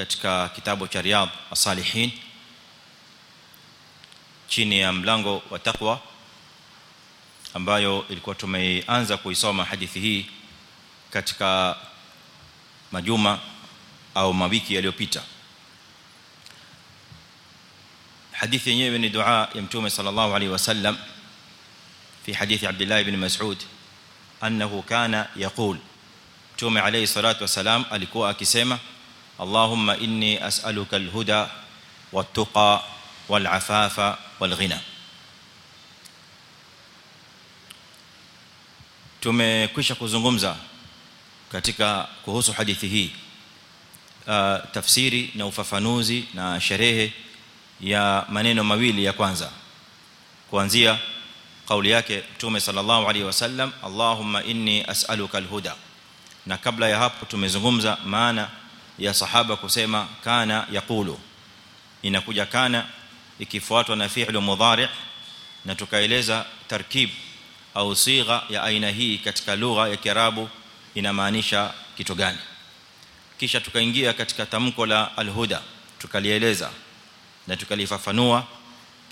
katika kitabu cha riyad asalihin chini ya mlango wa taqwa ambayo ilikuwa tumeanza kuisoma hadithi hii katika majuma au mawiki yaliyopita. Hadithi yenyewe ni dua ya mtume sallallahu alaihi wasallam fi hadithi Abdullah ibn Mas'ud annahu kana yaqul. Mtume alayhi salatu wasalam alikuwa akisema اللهم اني اسالك الهدى والتقى والعفاف والغنى tumekwisha kuzungumza katika kuhusu hadithi hii uh, tafsiri na ufafanuzi na sherehe ya maneno mawili ya kwanza kuanzia kauli yake mtume sallallahu alaihi wasallam allahumma inni as'aluka alhuda na kabla ya hapo tumezungumza maana ya sahaba kusema kana yaqulu. Inakuja kana ikifuatwa na fi'lu mudhari' na tukaeleza tarkib au sigha ya aina hii katika lugha ya kiarabu inamaanisha kitu gani. Kisha tukaingia katika tamko la alhuda tukalieleza na tukalifafanua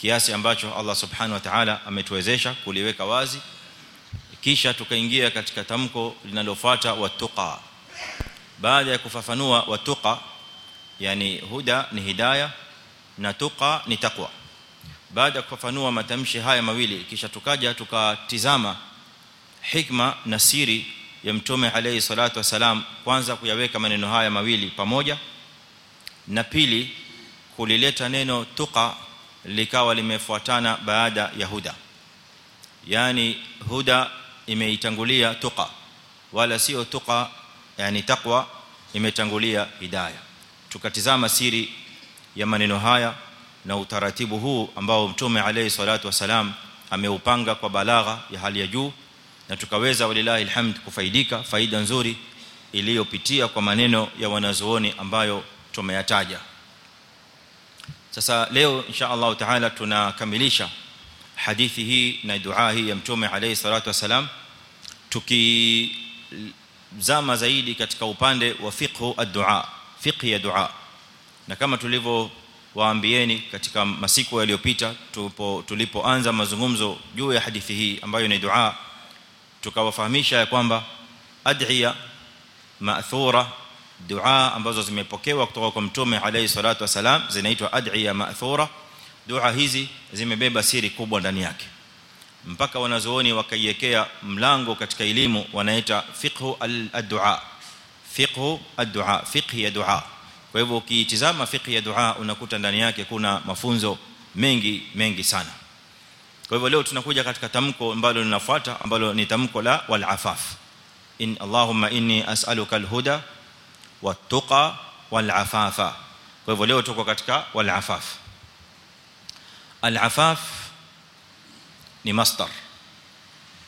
kiasi ambacho Allah subhanahu wa ta'ala ametuwezesha kuliweka wazi. Kisha tukaingia katika tamko linalofuata watuqa baada ya kufafanua watuqa yani huda ni hidaya na tuqa ni taqwa. Baada ya kufafanua matamshi haya mawili kisha tukaja tukatizama hikma na siri ya mtume alayhi salatu wasalam kwanza kuyaweka maneno haya mawili pamoja na pili kulileta neno tuqa likawa limefuatana baada ya huda. Yani huda imeitangulia tuqa wala sio tuqa yani taqwa imetangulia hidayah tukatizama siri ya maneno haya na utaratibu huu ambao mtume alayhi salatu wasalam ameupanga kwa balagha ya hali ya juu na tukaweza walilahi alhamd kufaidika faida nzuri iliyopitia kwa maneno ya wanazuoni ambayo tumeyataja. Sasa leo insha Allah taala tunakamilisha hadithi hii na dua hii ya mtume alayhi salatu wasalam tukizama zaidi katika upande wa fiqh ad-du'a fiqh ya dua. Na kama tulivyo waambieni katika masiku yaliyopita tulipo tulipoanza mazungumzo juu ya hadithi hii ambayo ni dua tukawafahamisha ya kwamba adiya ma'thura dua ambazo zimepokewa kutoka kwa mtume alayhi salatu wasalam zinaitwa adiya ma'thura. Dua hizi zimebeba siri kubwa ndani yake mpaka wanazuoni wakaiwekea mlango katika elimu wanaita fiqhu ad-du'a fiqhu ad-du'a fiqh ya dua kwa hivyo ukitizama fiqh ya dua unakuta ndani yake kuna mafunzo mengi mengi sana kwa hivyo leo tunakuja katika tamko ambalo linafuata ambalo ni tamko la wal afaf in allahumma inni as'aluka al-huda wat-tuqa wal-afafa kwa hivyo leo tuko katika wal-afaf al-afaf ni masdar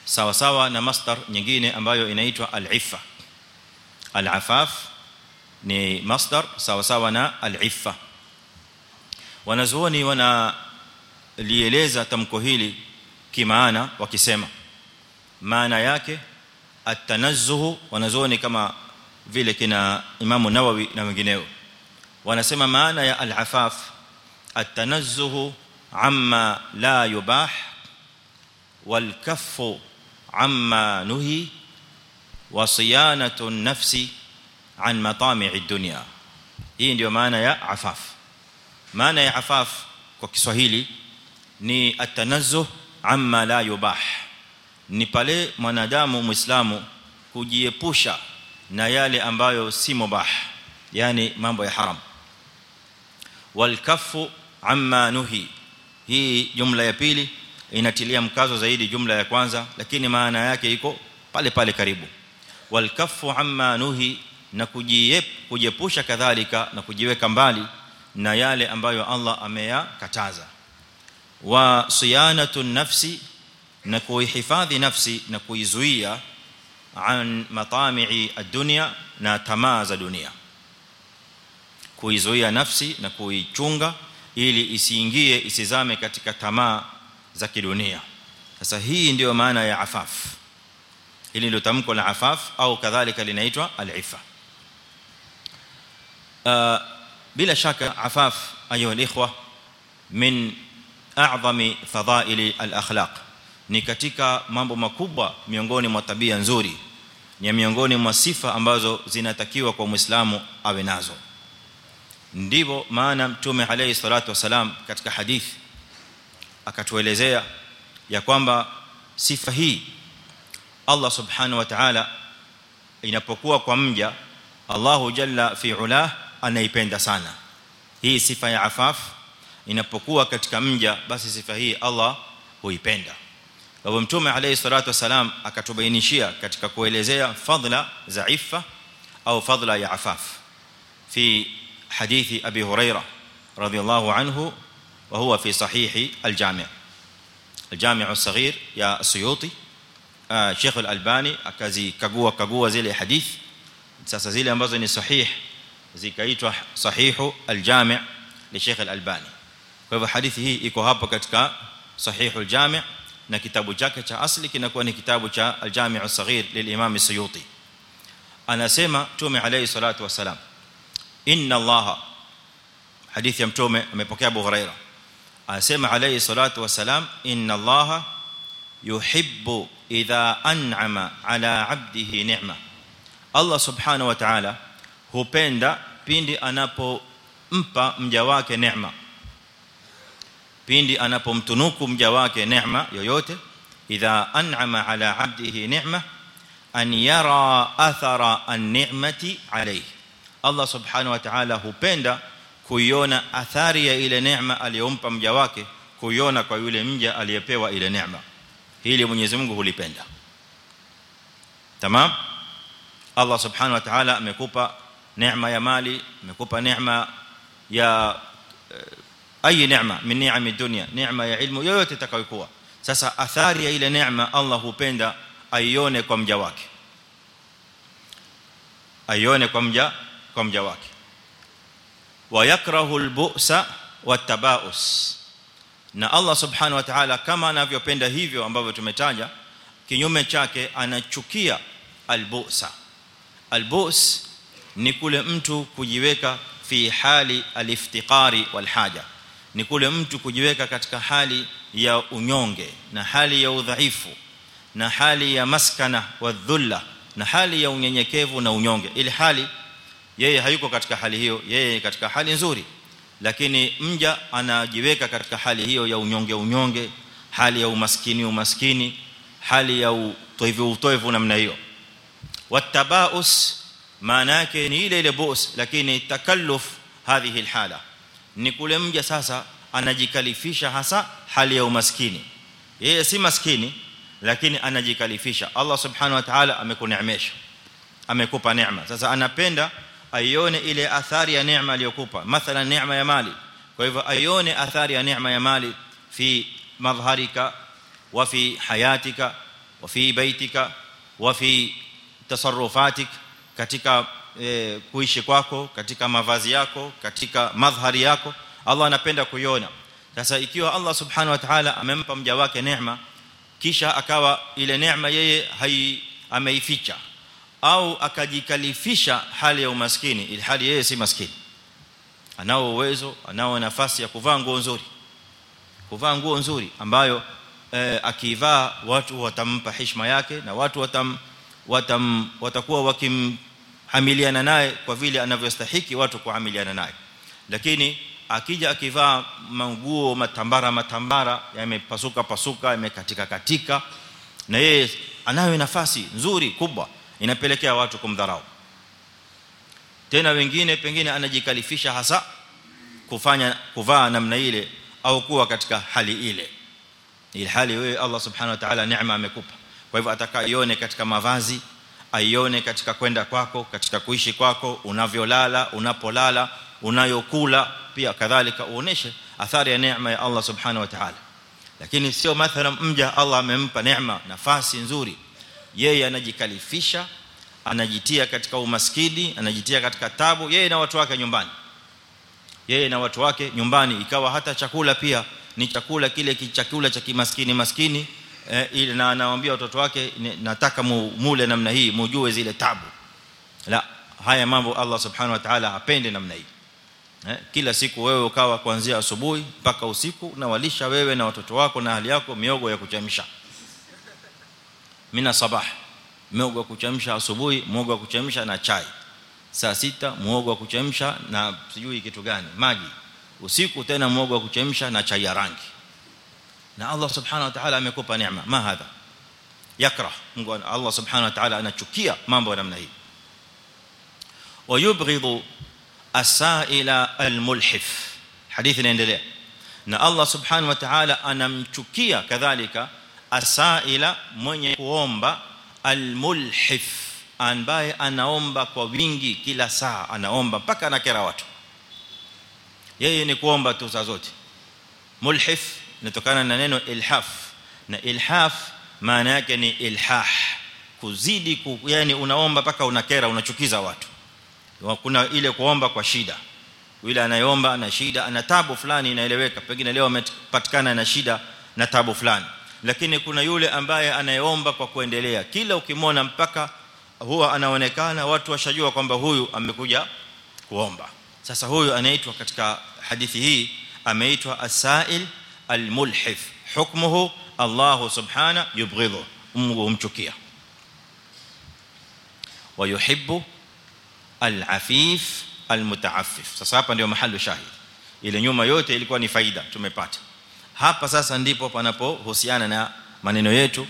sawa sawa na masdar nyingine ambayo inaitwa al-iffa al-afaf ni masdar sawa sawa na al-iffa wanazuoni wana lieleza tamko hili kimaana wakisema maana yake at-tanazzuh wanazuoni kama vile kina Imam Nawawi na wengineo wanasema maana ya al-afaf at-tanazzuh amma la yubah amma nuhi wa siyanatu an-nafsi an matami'i dunya hii ndio maana ya afaf maana ya afaf kwa Kiswahili ni atanazzuh amma la yubah ni pale mwanadamu muislamu kujiepusha na yale ambayo si mubah yani mambo ya haram wal kaffu amma nuhi hii jumla ya pili inatilia mkazo zaidi jumla ya kwanza lakini maana yake iko pale pale karibu. Wal kaffu amma nuhi na kujiep kujiepusha kadhalika na kujiweka mbali na yale ambayo Allah ameyakataza. Wa siyanatu nafsi na kuihifadhi nafsi na kuizuia an matami'i ad-dunya na tamaa za dunia. Kuizuia nafsi na kuichunga ili isiingie isizame katika tamaa za kidunia sasa hii ndio maana ya afaf hili ndio tamko la afaf au kadhalika linaitwa al-ifa bila shaka afaf ayu al-ikhwa min a'zami fadha'ili al-akhlaq ni katika mambo makubwa miongoni mwa tabia nzuri ni miongoni mwa sifa ambazo zinatakiwa kwa muislamu awe nazo ndivyo maana mtume alayhi salatu wasalam katika hadithi akatuelezea ya kwamba sifa hii Allah subhanahu wa ta'ala inapokuwa kwa mja Allahu jalla fi ulah anaipenda sana hii sifa ya afaf inapokuwa katika mja basi sifa hii Allah huipenda kwa hivyo mtume alayhi salatu wasalam akatubainishia katika kuelezea fadla za ifa au fadla ya afaf fi hadithi abi huraira radhiyallahu anhu huwa fi sahih al-jami' al-jami' as-saghir ya suyuti Sheikh al-Albani akazikagua kagua zile hadithi sasa zile ambazo ni sahih zikaitwa sahihu al-jami' li Sheikh al-Albani kwa hivyo hadithi hii iko hapa katika sahihu al-jami' na kitabu chake cha asli kinakuwa ni kitabu cha al-jami' as-saghir lil-imam as-suyuti anasema tume alayhi salatu wasalam inna allaha hadithi ya mtume amepokea Abu Huraira anasema alayhi salatu wasalam inna allaha yuhibbu idha an'ama ala 'abdihi ni'ma Allah subhanahu wa ta'ala hupenda pindi anapompa mja wake neema pindi anapomtunuku mja wake neema yoyote idha an'ama ala 'abdihi ni'ma an yara athara an-ni'mati alayhi Allah subhanahu wa ta'ala hupenda kuiona athari ya ile neema aliyompa mja wake kuiona kwa yule mja aliyepewa ile neema hili Mwenyezi Mungu hulipenda tamam Allah subhanahu wa ta'ala amekupa neema ya mali amekupa neema ya ayi neema min ni'ami dunya neema ya ilmu yoyote itakayokuwa sasa athari ya ile neema Allah hupenda aione kwa mja wake aione kwa mja kwa mja wake wa yakrahu albu'sa na Allah subhanahu wa ta'ala kama anavyopenda hivyo ambavyo tumetaja kinyume chake anachukia albu'sa. Albus ni kule mtu kujiweka fi hali aliftiqari walhaja. Ni kule mtu kujiweka katika hali ya unyonge na hali ya udhaifu na hali ya maskana wa dhulla na hali ya unyenyekevu na unyonge. Ili hali yeye hayuko katika hali hiyo yeye katika hali nzuri. Lakini mja anajiweka katika hali hiyo ya unyonge unyonge hali ya umaskini umaskini hali ya utoevu utoevu namna hiyo. Watabaus maana yake ni ile ile boss lakini takalluf hadhihi alhala. Ni kule mja sasa anajikalifisha hasa hali ya umaskini. Yeye si maskini lakini anajikalifisha. Allah subhanahu wa ta'ala amekuneemesha amekupa neema. Sasa anapenda aione ile athari ya neema aliyokupa mathalan neema ya mali kwa hivyo aione athari ya neema ya mali fi madhharika wa fi hayatika wa fi baitika wa fi tasarrufatik katika e, kuishi kwako katika mavazi yako katika madhhari yako Allah anapenda kuiona sasa ikiwa Allah subhanahu wa ta'ala amempa mja wake neema kisha akawa ile neema yeye hai ameificha au akajikalifisha hali ya umaskini ili hali yeye si maskini. Anao uwezo anao nafasi ya kuvaa nguo nzuri. Kuvaa nguo nzuri ambayo eh, akivaa watu watampa heshima yake na watu watam, watam watakuwa wakimhamiliana naye kwa vile anavyostahili watu kuhamiliana naye. Lakini akija akivaa manguo matambara matambara yamepasuka pasuka yamekatika katika na yeye anayo nafasi nzuri kubwa inapelekea watu kumdharau. Tena wengine pengine anajikalifisha hasa kufanya kuvaa namna ile au kuwa katika hali ile. Ile hali wewe Allah subhanahu wa ta'ala neema amekupa. Kwa hivyo atakaione katika mavazi aione katika kwenda kwako katika kuishi kwako unavyolala unapolala unayokula pia kadhalika uoneshe athari ya neema ya Allah subhanahu wa ta'ala. Lakini sio mathalan mja Allah amempa neema nafasi nzuri yeye anajikalifisha anajitia katika umaskini anajitia katika tabu yeye na watu wake nyumbani. Yeye na watu wake nyumbani ikawa hata chakula pia ni chakula kile chakula cha kimaskini maskini eh, ili na anawaambia watoto wake nataka mule namna hii mjue zile tabu. La haya mambo Allah subhanahu wa ta'ala apende namna hii. Eh, kila siku wewe ukawa kuanzia asubuhi mpaka usiku na walisha wewe na watoto wako na hali yako miogo ya kuchemsha mina sabah miogo ya kuchemsha asubuhi miogo ya kuchemsha na chai saa sita muogo wa kuchemsha na sijui kitu gani maji usiku tena muogo wa kuchemsha na chai ya rangi na Allah subhanahu wa ta'ala amekupa neema ma hadha yakrah Mungu Allah subhanahu wa ta'ala anachukia mambo namna hii ويبغض السائل الملحف حديث inaendelea na Allah subhanahu wa ta'ala anamchukia kadhalika asaila mwenye kuomba almulhif ambaye anaomba kwa wingi kila saa anaomba mpaka anakera watu. Yeye ni kuomba tu saa zote. Mulhif inatokana na neno ilhaf. Na ilhaf maana yake ni ilhah. Kuzidi ku, yani unaomba mpaka unakera unachukiza watu. Kuna ile kuomba kwa shida. Yule anayeomba ana shida ana tabu fulani inaeleweka. Pengine leo amepatikana na shida na tabu fulani lakini kuna yule ambaye anayeomba kwa kuendelea kila ukimwona mpaka huwa anaonekana watu washajua kwamba huyu amekuja kuomba sasa huyu anaitwa katika hadithi hii ameitwa asail almulhif hukmuhu Allah subhana yubghidhu Mungu humchukia ويحب العفيف المتعفف sasa hapa ndio mahali shahidi ile nyuma yote ilikuwa ni faida tumepata hapa sasa ndipo panapohusiana na maneno yetu.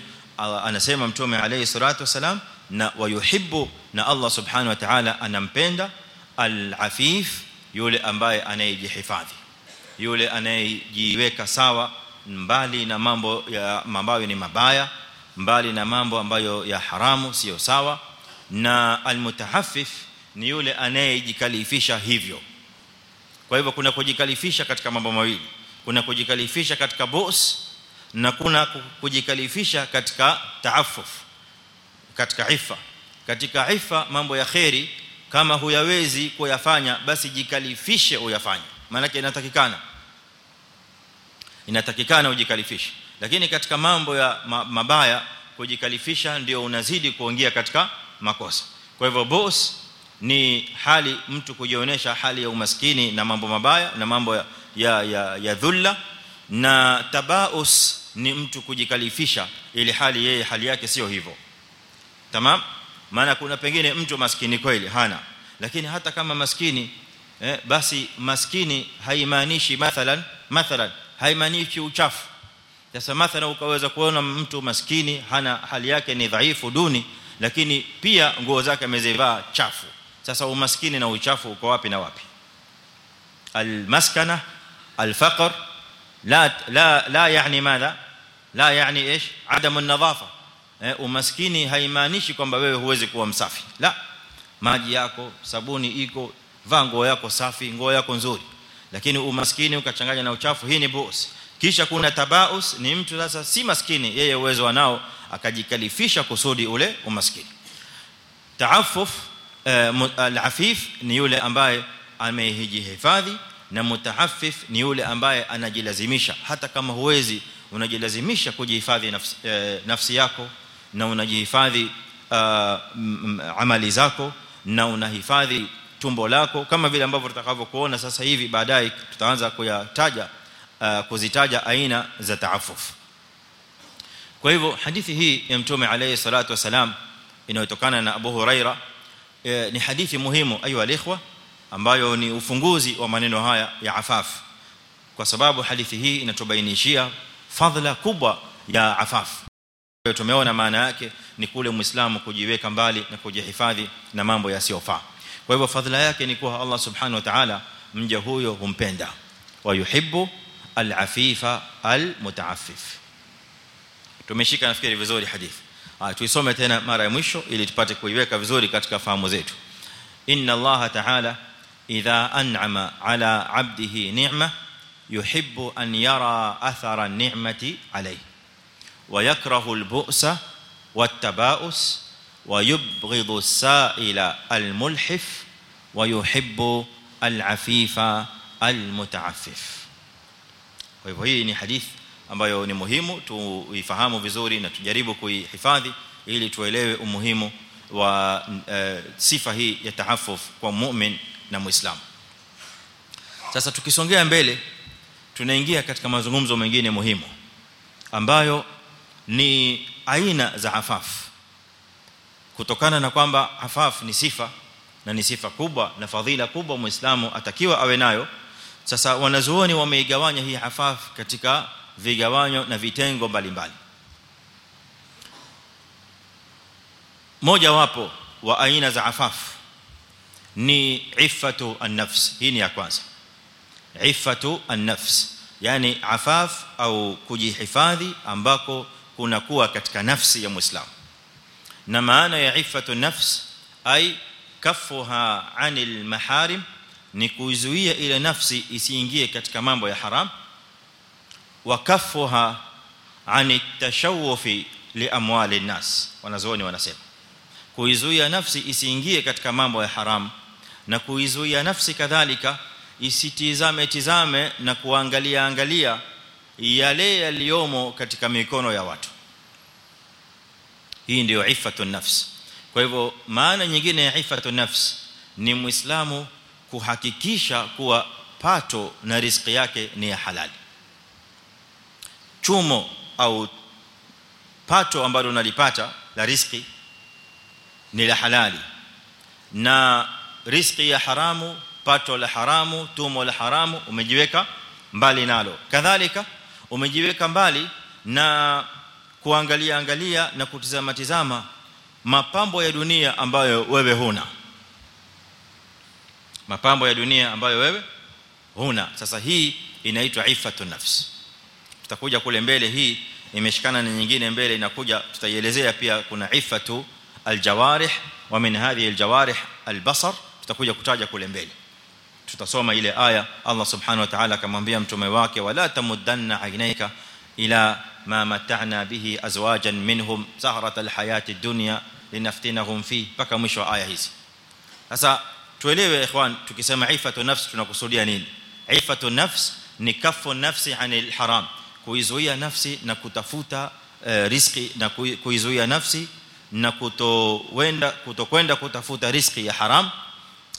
Anasema mtume alayhi salatu wasalam na wayuhibbu na Allah subhanahu wa ta'ala anampenda al-afif yule ambaye anayejihifadhi yule anayejiweka sawa mbali na mambo ya ambayo ni mabaya mbali na mambo ambayo ya haramu sio sawa. Na almutahaffif ni yule anayejikalifisha hivyo. Kwa hivyo kuna kujikalifisha katika mambo mawili kuna kujikalifisha katika boss na kuna kujikalifisha katika taaffuf katika ifa. Katika ifa mambo ya khairi kama huyawezi kuyafanya basi jikalifishe uyafanye. Maana yake inatakikana. Inatakikana ujikalifishe. Lakini katika mambo ya mabaya kujikalifisha ndio unazidi kuongea katika makosa. Kwa hivyo boss ni hali mtu kujionyesha hali ya umaskini na mambo mabaya na mambo ya ya ya, ya dhulla. Na tabaus ni mtu kujikalifisha ili hali yeye hali yake sio hivyo. Tamam? Maana kuna pengine mtu maskini kweli hana. Lakini hata kama maskini eh, basi maskini haimaanishi mathalan mathalan haimaanishi uchafu. Sasa mathalan ukaweza kuona mtu maskini hana hali yake ni dhaifu duni lakini pia nguo zake amezivaa chafu. Sasa umaskini na uchafu uko wapi na wapi? Almaskana alfaqr la la la yani madha la yani إيش عدم النظافه umaskini haimaanishi kwamba wewe huwezi kuwa msafi la maji yako sabuni iko vaa nguo yako safi nguo yako nzuri lakini umaskini ukachanganya na uchafu hii ni boss kisha kuna tabaus ni mtu sasa si maskini yeye uwezo wanao akajikalifisha kusudi ule umaskini taaffuf al-afif ni yule ambaye amehijihifadhi na mutahaffif ni yule ambaye anajilazimisha hata kama huwezi unajilazimisha kujihifadhi nafsi, eh, nafsi yako na unajihifadhi uh, amali zako na unahifadhi tumbo lako kama vile ambavyo tutakavyokuona sasa hivi baadaye tutaanza kuyataja uh, kuzitaja aina za taafuf kwa hivyo hadithi hii ya mtume alayhi salatu wasalam inayotokana na Abu Huraira eh, ni hadithi muhimu ayu alikhwa ambayo ni ufunguzi wa maneno haya ya afaf kwa sababu hadithi hii inatubainishia fadhila kubwa ya afaf tumeona maana yake ni kule muislamu kujiweka mbali na kujihifadhi na mambo yasiyofaa kwa hivyo fadhila yake ni kuwa Allah subhanahu wa ta'ala mja huyo humpenda wa yuhibbu al-afifa al-mutaaffif tumeshika nafikiri vizuri hadithi ah tuisome tena mara ya mwisho ili tupate kuiweka vizuri katika fahamu zetu inna Allah ta'ala إذا أنعم على عبده نعمة يحب أن يرى أثر النعمة عليه. ويكره البؤس والتباؤس ويبغض السائل الملحف ويحب العفيف المتعفف. فايوه هي ني حديث ambayo ni muhimu tuifahamu vizuri na tujaribu kuihifadhi ili tuelewe umuhimu wa eh, sifa hii ya tahaffuf kwa muumini na muislamu. Sasa tukisongea mbele tunaingia katika mazungumzo mengine muhimu ambayo ni aina za afaf kutokana na kwamba afaf ni sifa na ni sifa kubwa na fadhila kubwa muislamu atakiwa awe nayo sasa wanazuoni wameigawanya hii afaf katika vigawanyo na vitengo mbalimbali. Moja wapo wa aina za afaf ni iffatu an-nafs hii ni ya kwanza iffatu an-nafs yani afaf au kujihifadhi ambako kunakuwa katika nafsi ya muislamu na maana ya iffatu an-nafs ai kafuha anil maharim ni kuizuia ile nafsi isiingie katika mambo ya haram wa kafuha ani tashawufi li amwali nas wanazuoni wanasema kuizuia nafsi isiingie katika mambo ya haram na kuizuia nafsi kadhalika isitizame tizame na kuangalia angalia yale yaliomo katika mikono ya watu. Hii ndio ifatu nafs. Kwa hivyo maana nyingine ya ifatu nafs ni muislamu kuhakikisha kuwa pato na riziki yake ni ya halali. Chumo au pato ambalo unalipata la riziki ni la halali. Na riziki ya haramu pato la haramu tumo la haramu umejiweka mbali nalo. Kadhalika umejiweka mbali na kuangalia angalia na kutizama tizama mapambo ya dunia ambayo wewe huna. Mapambo ya dunia ambayo wewe huna. Sasa hii inaitwa ifatu nafs. Tutakuja kule mbele hii imeshikana na nyingine mbele inakuja tutaielezea pia kuna ifatu aljawarih wa min hadhihi aljawarih albasar tutakuja kutaja kule mbele tutasoma ile aya Allah subhanahu wa ta'ala akamwambia mtume wake wala tamuddanna ainaika ila ma mata'na bihi azwajan minhum zahrat alhayati ad-dunya linaftinahum fi paka mwisho aya hizi sasa tuelewe ikhwan tukisema ifatu nafs tunakusudia nini ifatu nafs ni kafu nafsi anil haram kuizuia nafsi na kutafuta riziki na kuizuia nafsi na kutokwenda kutokwenda kutafuta riziki ya haram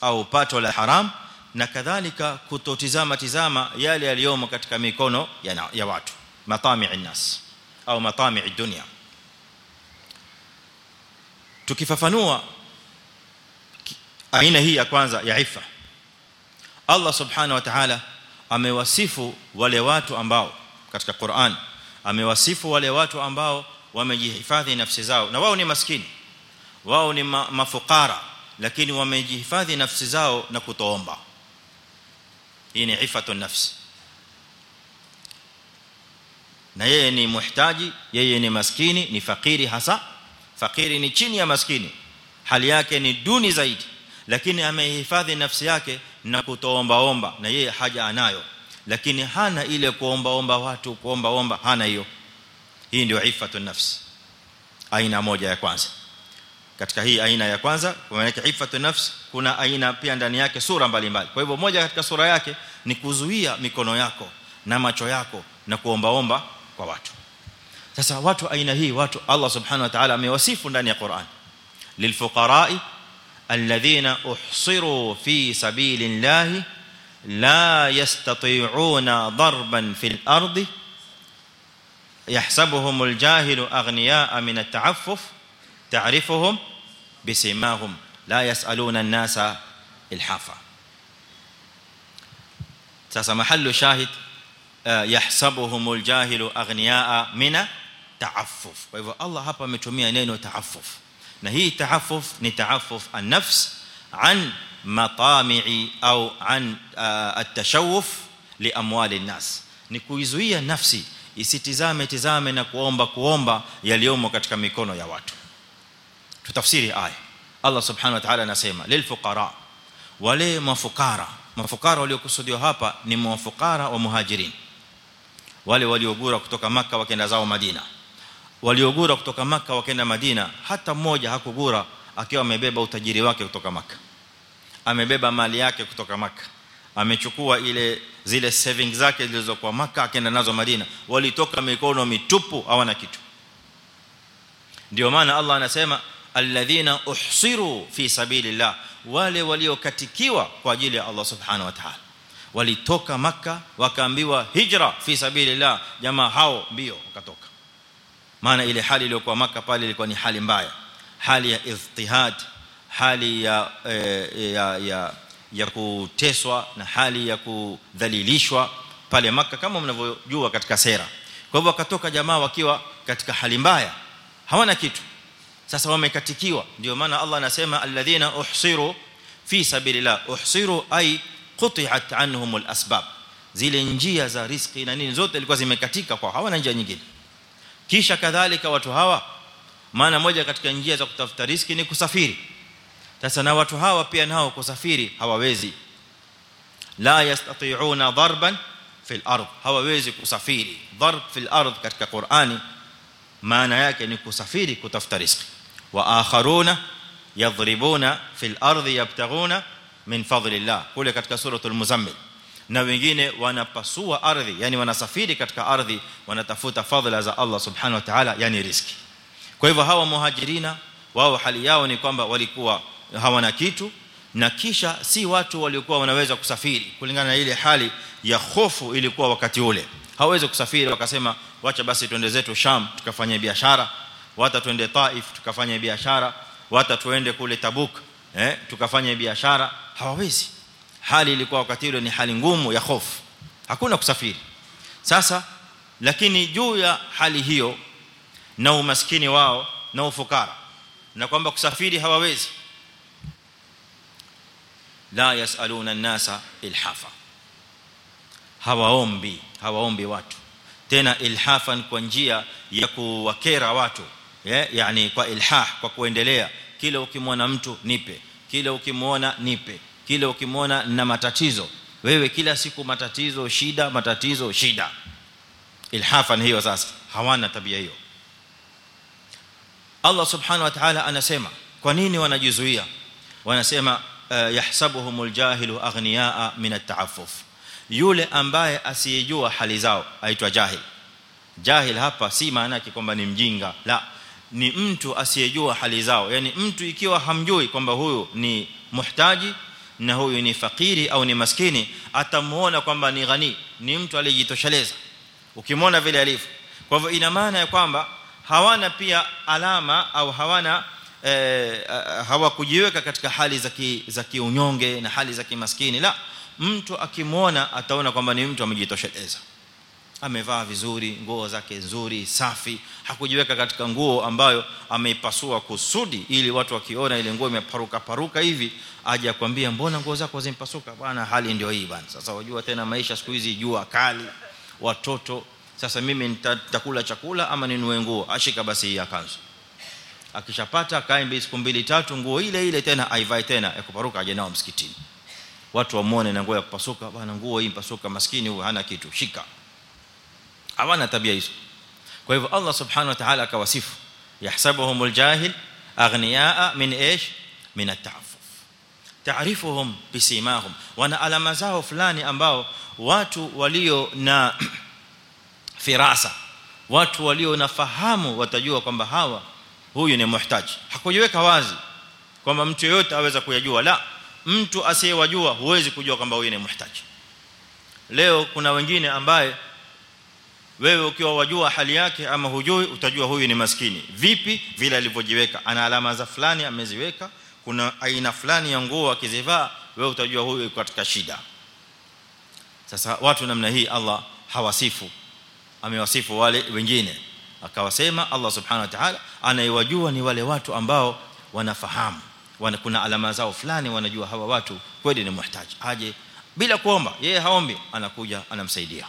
au pato la haram na kadhalika kutotizama tizama yale yaliyomo katika mikono ya, ya watu matami'i nas au matami'i dunya tukifafanua aina hii ya kwanza ya ifa Allah subhanahu wa ta'ala amewasifu wale watu ambao katika Qur'an amewasifu wale watu ambao wamejihifadhi nafsi zao na wao ni maskini wao ni ma, mafukara lakini wamejihifadhi nafsi zao na kutoomba. Hii ni ifatu nafsi. Na yeye ni muhtaji yeye ni maskini ni fakiri hasa. Fakiri ni chini ya maskini. Hali yake ni duni zaidi. Lakini amehifadhi nafsi yake na kutoomba omba na yeye haja anayo. Lakini hana ile kuomba omba watu kuomba omba hana hiyo. Hii ndio ifatu nafsi. Aina moja ya kwanza katika hii aina ya kwanza kwa maana ifatu nafs kuna aina pia ndani yake sura mbalimbali kwa hivyo moja katika sura yake ni kuzuia mikono yako na macho yako na kuombaomba kwa watu sasa watu aina hii watu Allah subhanahu wa ta'ala amewasifu ndani ya Qur'an lilfuqara'i alladhina uhsiru fi sabilillahi la yastati'una darban fil ardi يحسبهم الجاهل اغنياء من التعفف تعرفهم بسيماهم لا يسالون الناس الحافا sasa mahallu shahid yahsabuhum aljahilu aghniaa min ta'affuf kwa hivyo Allah hapa ametumia neno ta'affuf na hii ta'affuf ni ta'affuf an-nafs an matami'i au an at-tashawuf li amwali an-nas ni kuizuia nafsi isitizame tizame na kuomba kuomba yaliomo katika mikono ya watu tutafsiri aya. Allah subhanahu wa ta'ala anasema lil fuqara wale mafukara. Mafukara waliokusudiwa hapa ni mafukara wa muhajirin. Wale waliogura kutoka maka wakaenda zao Madina. Waliogura kutoka maka wakaenda Madina hata mmoja hakugura akiwa amebeba utajiri wake kutoka maka amebeba mali yake kutoka maka amechukua ile zile savings zake zilizokuwa maka akaenda nazo Madina. Walitoka mikono mitupu hawana kitu. Ndio maana Allah anasema alladhina uhsiru fi sabilillah wale waliokatikiwa kwa ajili ya Allah subhanahu wa ta'ala. Walitoka maka wakaambiwa hijra fi sabilillah. Jamaa hao mbio wakatoka. Maana ile hali iliyokuwa maka pale ilikuwa ni hali mbaya. Hali ya iftihad hali ya ya ya ya kuteswa na hali ya kudhalilishwa pale maka kama mnavyojua katika sera. Kwa hivyo wakatoka jamaa wakiwa katika hali mbaya. Hawana kitu sasa wamekatikiwa ndio maana Allah anasema alladhina uhsiru fi sabilillah uhsiru ay quti'at anhum alasbab zile njia za riziki na nini zote zilikuwa zimekatika kwa hawana njia nyingine kisha kadhalika watu hawa maana moja katika njia za kutafuta riziki ni kusafiri sasa na watu hawa pia nao kusafiri hawawezi la yastati'una darban fil ard hawawezi kusafiri darb fil ard katika Qur'ani maana yake ni kusafiri kutafuta riziki wa akharuna yadribuna fil ardi yabtaghuna min fadlillah kule katika suratul muzammil na wengine wanapasua ardhi yani wanasafiri katika ardhi wanatafuta fadhila za Allah subhanahu wa ta'ala yani riziki kwa hivyo hawa muhajirina wao hali yao ni kwamba walikuwa hawana kitu na kisha si watu waliokuwa wanaweza kusafiri kulingana na ile hali ya hofu ilikuwa wakati ule hawezi kusafiri wakasema wacha basi tuende zetu Sham tukafanye biashara wata tuende Taif tukafanye biashara. Wata tuende kule Tabuk eh tukafanye biashara. Hawawezi. Hali ilikuwa wakati ule ni hali ngumu ya hofu. Hakuna kusafiri. Sasa lakini juu ya hali hiyo na umaskini wao na ufukara na kwamba kusafiri hawawezi. La yasaluna an-nasa ilhafa. Hawaombi hawaombi watu. Tena ilhafan kwa njia ya kuwakera watu yani kwa ilhah kwa kuendelea. Kila ukimwona mtu nipe. Kila ukimwona nipe. Kila ukimwona na matatizo. Wewe kila siku matatizo shida matatizo shida. Ilhafan hiyo sasa. Hawana tabia hiyo. Allah subhanahu wa ta'ala anasema kwa nini wanajizuia? Wanasema yahsabuhumul jahilu aghniaa min at-ta'affuf. Yule ambaye asiyejua hali zao aitwa jahil. Jahil hapa si maana yake kwamba ni mjinga. La ni mtu asiyejua hali zao. Yani mtu ikiwa hamjui kwamba huyu ni muhtaji na huyu ni fakiri au ni maskini atamuona kwamba ni ghani ni mtu aliyejitosheleza. Ukimwona vile alivyo. Kwa hivyo ina maana ya kwamba hawana pia alama au hawana eh, hawakujiweka katika hali za za kiunyonge na hali za kimaskini. La mtu akimwona ataona kwamba ni mtu amejitosheleza amevaa vizuri nguo zake nzuri safi. Hakujiweka katika nguo ambayo ameipasua kusudi ili watu wakiona ile nguo imeparuka paruka hivi aje akwambia mbona nguo zako zimpasuka bwana hali ndio hii bwana. Sasa wajua tena maisha siku hizi jua kali watoto. Sasa mimi nitakula chakula ama ninunue nguo? Ashika basi hii akanzu akishapata kae siku mbili tatu nguo ile ile tena aivae tena ya kuparuka aje nao msikitini. Watu wamuone na nguo ya kupasuka bwana nguo hii mpasuka maskini huyu hana kitu shika hawana tabia hizo kwa hivyo Allah subhanahu wa ta'ala akawasifu yahsabuhumul jahil aghniyaa min ايش min at-ta'affuf ta'rifuhum bisimahum wana alama zao fulani ambao watu walio na firasa watu walio na fahamu watajua kwamba hawa huyu ni muhtaji hakujiweka wazi kwamba mtu yeyote aweza kuyajua la mtu asiyewajua huwezi kujua kwamba huyu ni muhtaji leo kuna wengine ambaye wewe ukiwa wajua hali yake ama hujui utajua huyu ni maskini. Vipi? Vile alivyojiweka. Ana alama za fulani ameziweka. Kuna aina fulani ya nguo akizivaa wewe utajua huyu yuko katika shida. Sasa watu namna hii Allah hawasifu. Amewasifu wale wengine. Akawasema Allah subhanahu wa ta'ala anayewajua ni wale watu ambao wanafahamu. Wana kuna alama zao fulani wanajua hawa watu kweli ni muhtaji. Aje bila kuomba yeye haombi anakuja anamsaidia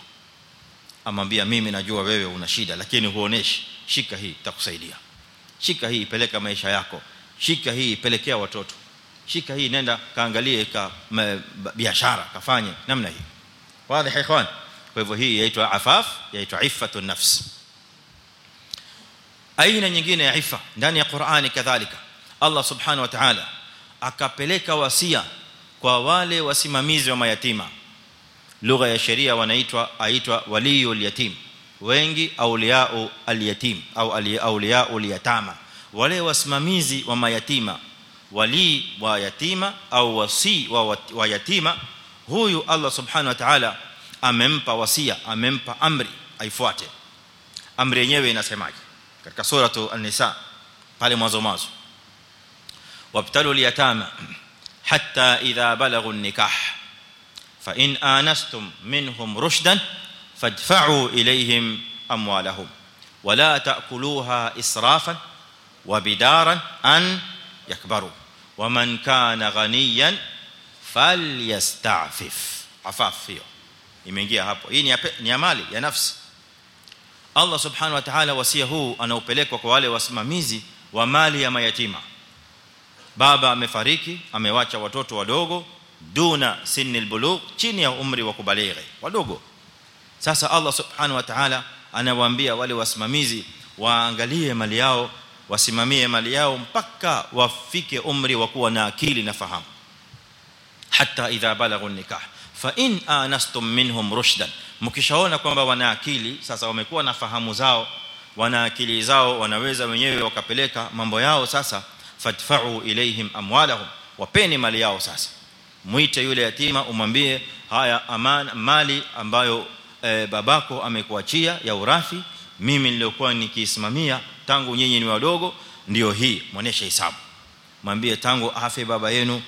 amwambia mimi najua wewe una shida lakini huoneshi. Shika hii takusaidia shika hii peleka maisha yako. Shika hii pelekea watoto. Shika hii nenda kaangalie ka biashara kafanye namna hii. Wazi ikhwan. Kwa hivyo hii inaitwa afaf inaitwa iffatun nafs. Aina nyingine ya ifa ndani ya Qur'ani kadhalika Allah subhanahu wa ta'ala akapeleka wasia kwa wale wasimamizi wa mayatima lugha ya sheria wanaitwa aitwa waliyul yatim wengi auliyao alyatim au auliyao alyatama wale wasimamizi wa mayatima wali wa yatima au wasi wa, wa yatima huyu Allah subhanahu wa ta'ala amempa wasia amempa amri aifuate amri yenyewe inasemaje katika suratu an-nisa pale mwanzo mwanzo wabtalul yatama hatta idha balaghu an-nikah fa in anastum minhum rushdan fadfa'u ilayhim amwalahum wala ta'kuluha israfan wa bidaran an yakbaru waman kana ghaniyan falyasta'fif afaf hiyo imeingia hapo hii ni ni amali ya nafsi Allah subhanahu wa ta'ala wasia huu anaupelekwa kwa wale wasimamizi wa mali ya mayatima baba amefariki amewacha watoto wadogo duna sinni albulugh chini ya umri wa kubalighi wadogo sasa Allah subhanahu wa ta'ala anawaambia wale wasimamizi waangalie mali yao wasimamie mali yao mpaka wafike umri wa kuwa na akili na fahamu hatta idha balaghu nikah fa in anastum minhum rushdan mkishaona kwamba wana akili sasa wamekuwa na fahamu zao wana akili zao wanaweza wenyewe wakapeleka mambo yao sasa fadfa'u ilaihim amwalahum wapeni mali yao sasa muite yule yatima umwambie haya aman mali ambayo e, babako amekuachia ya urathi mimi nilikuwa nikisimamia tangu nyinyi ni wadogo ndio hii muoneshe hisabu mwambie tangu afe baba yenu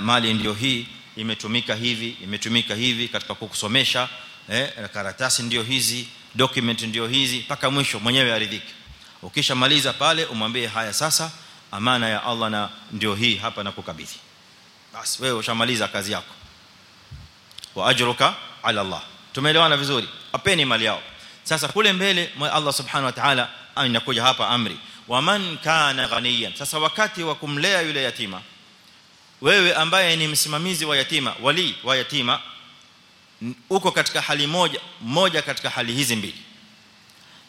mali ndio hii imetumika hivi imetumika hivi katika kukusomesha eh karatasi ndio hizi document ndio hizi mpaka mwisho mwenyewe aridhike. Ukishamaliza pale umwambie haya sasa amana ya Allah na ndio hii hapa na kukabidhi basi wewe ushamaliza kazi yako wa ajruka ala Allah tumeelewana vizuri apeni mali yao sasa kule mbele Allah subhanahu wa ta'ala inakuja hapa amri waman kana ghaniyan sasa wakati wa kumlea yule yatima wewe ambaye ni msimamizi wa yatima wali wa yatima uko katika hali moja moja katika hali hizi mbili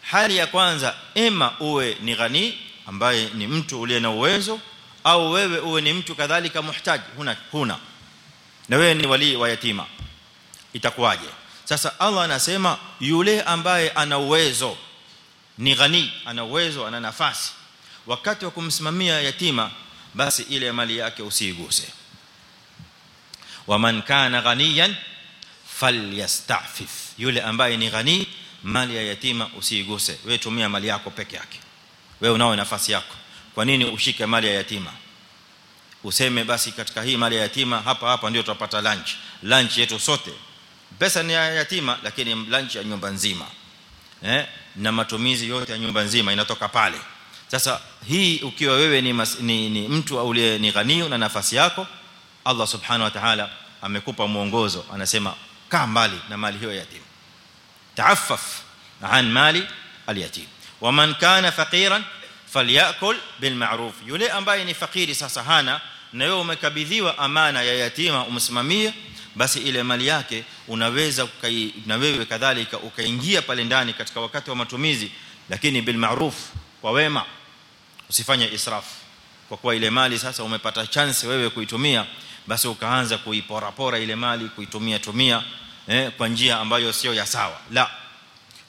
hali ya kwanza ema uwe ni ghani ambaye ni mtu uliye na uwezo au wewe uwe ni mtu kadhalika muhtaji huna huna na wewe ni wali wa yatima itakuwaje sasa Allah anasema yule ambaye ana uwezo ni ghani ana uwezo ana nafasi wakati wa kumsimamia yatima basi ile mali yake usiiguse waman kana ghaniyan falyastafif yule ambaye ni ghani mali ya yatima usiiguse wewe tumia mali yako peke yake wewe unao nafasi yako kwa nini ushike mali ya yatima? Useme basi katika hii mali ya yatima hapa hapa ndio tutapata lunch. Lunch yetu sote. Pesa ni ya yatima lakini lunch ya nyumba nzima. Eh? Na matumizi yote ya nyumba nzima inatoka pale. Sasa hii ukiwa wewe ni, mas, ni, ni mtu au ni ghaniu na nafasi yako Allah subhanahu wa ta'ala amekupa mwongozo. Anasema kaa mbali na mali hiyo yatima. Taaffaf an mali al alyatim waman kana faqiran falyakul bilma'ruf yule ambaye ni fakiri sasa hana na wewe umekabidhiwa amana ya yatima umsimamie basi ile mali yake unaweza na wewe kadhalika ukaingia pale ndani katika wakati wa matumizi lakini bilma'ruf kwa wema. Usifanye israf. Kwa kuwa ile mali sasa umepata chance wewe kuitumia basi ukaanza kuipora pora ile mali kuitumia tumia eh, kwa njia ambayo sio ya sawa. La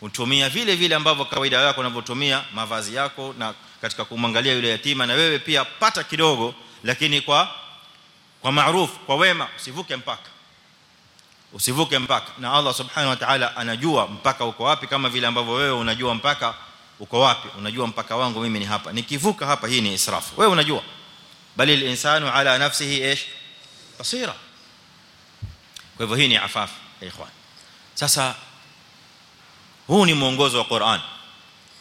utumia vile vile ambavyo kawaida yako unavyotumia mavazi yako na katika kumwangalia yule yatima na wewe pia pata kidogo lakini kwa kwa maarufu kwa wema usivuke mpaka usivuke mpaka na Allah subhanahu wa ta'ala anajua mpaka uko wapi kama vile ambavyo wewe unajua mpaka uko wapi unajua mpaka wangu mimi ni hapa nikivuka hapa hii ni israfu wewe unajua bali al-insanu ala nafsihi ايش basira kwa hivyo hii ni afaf ya ikhwan sasa huu ni mwongozo wa Qur'an.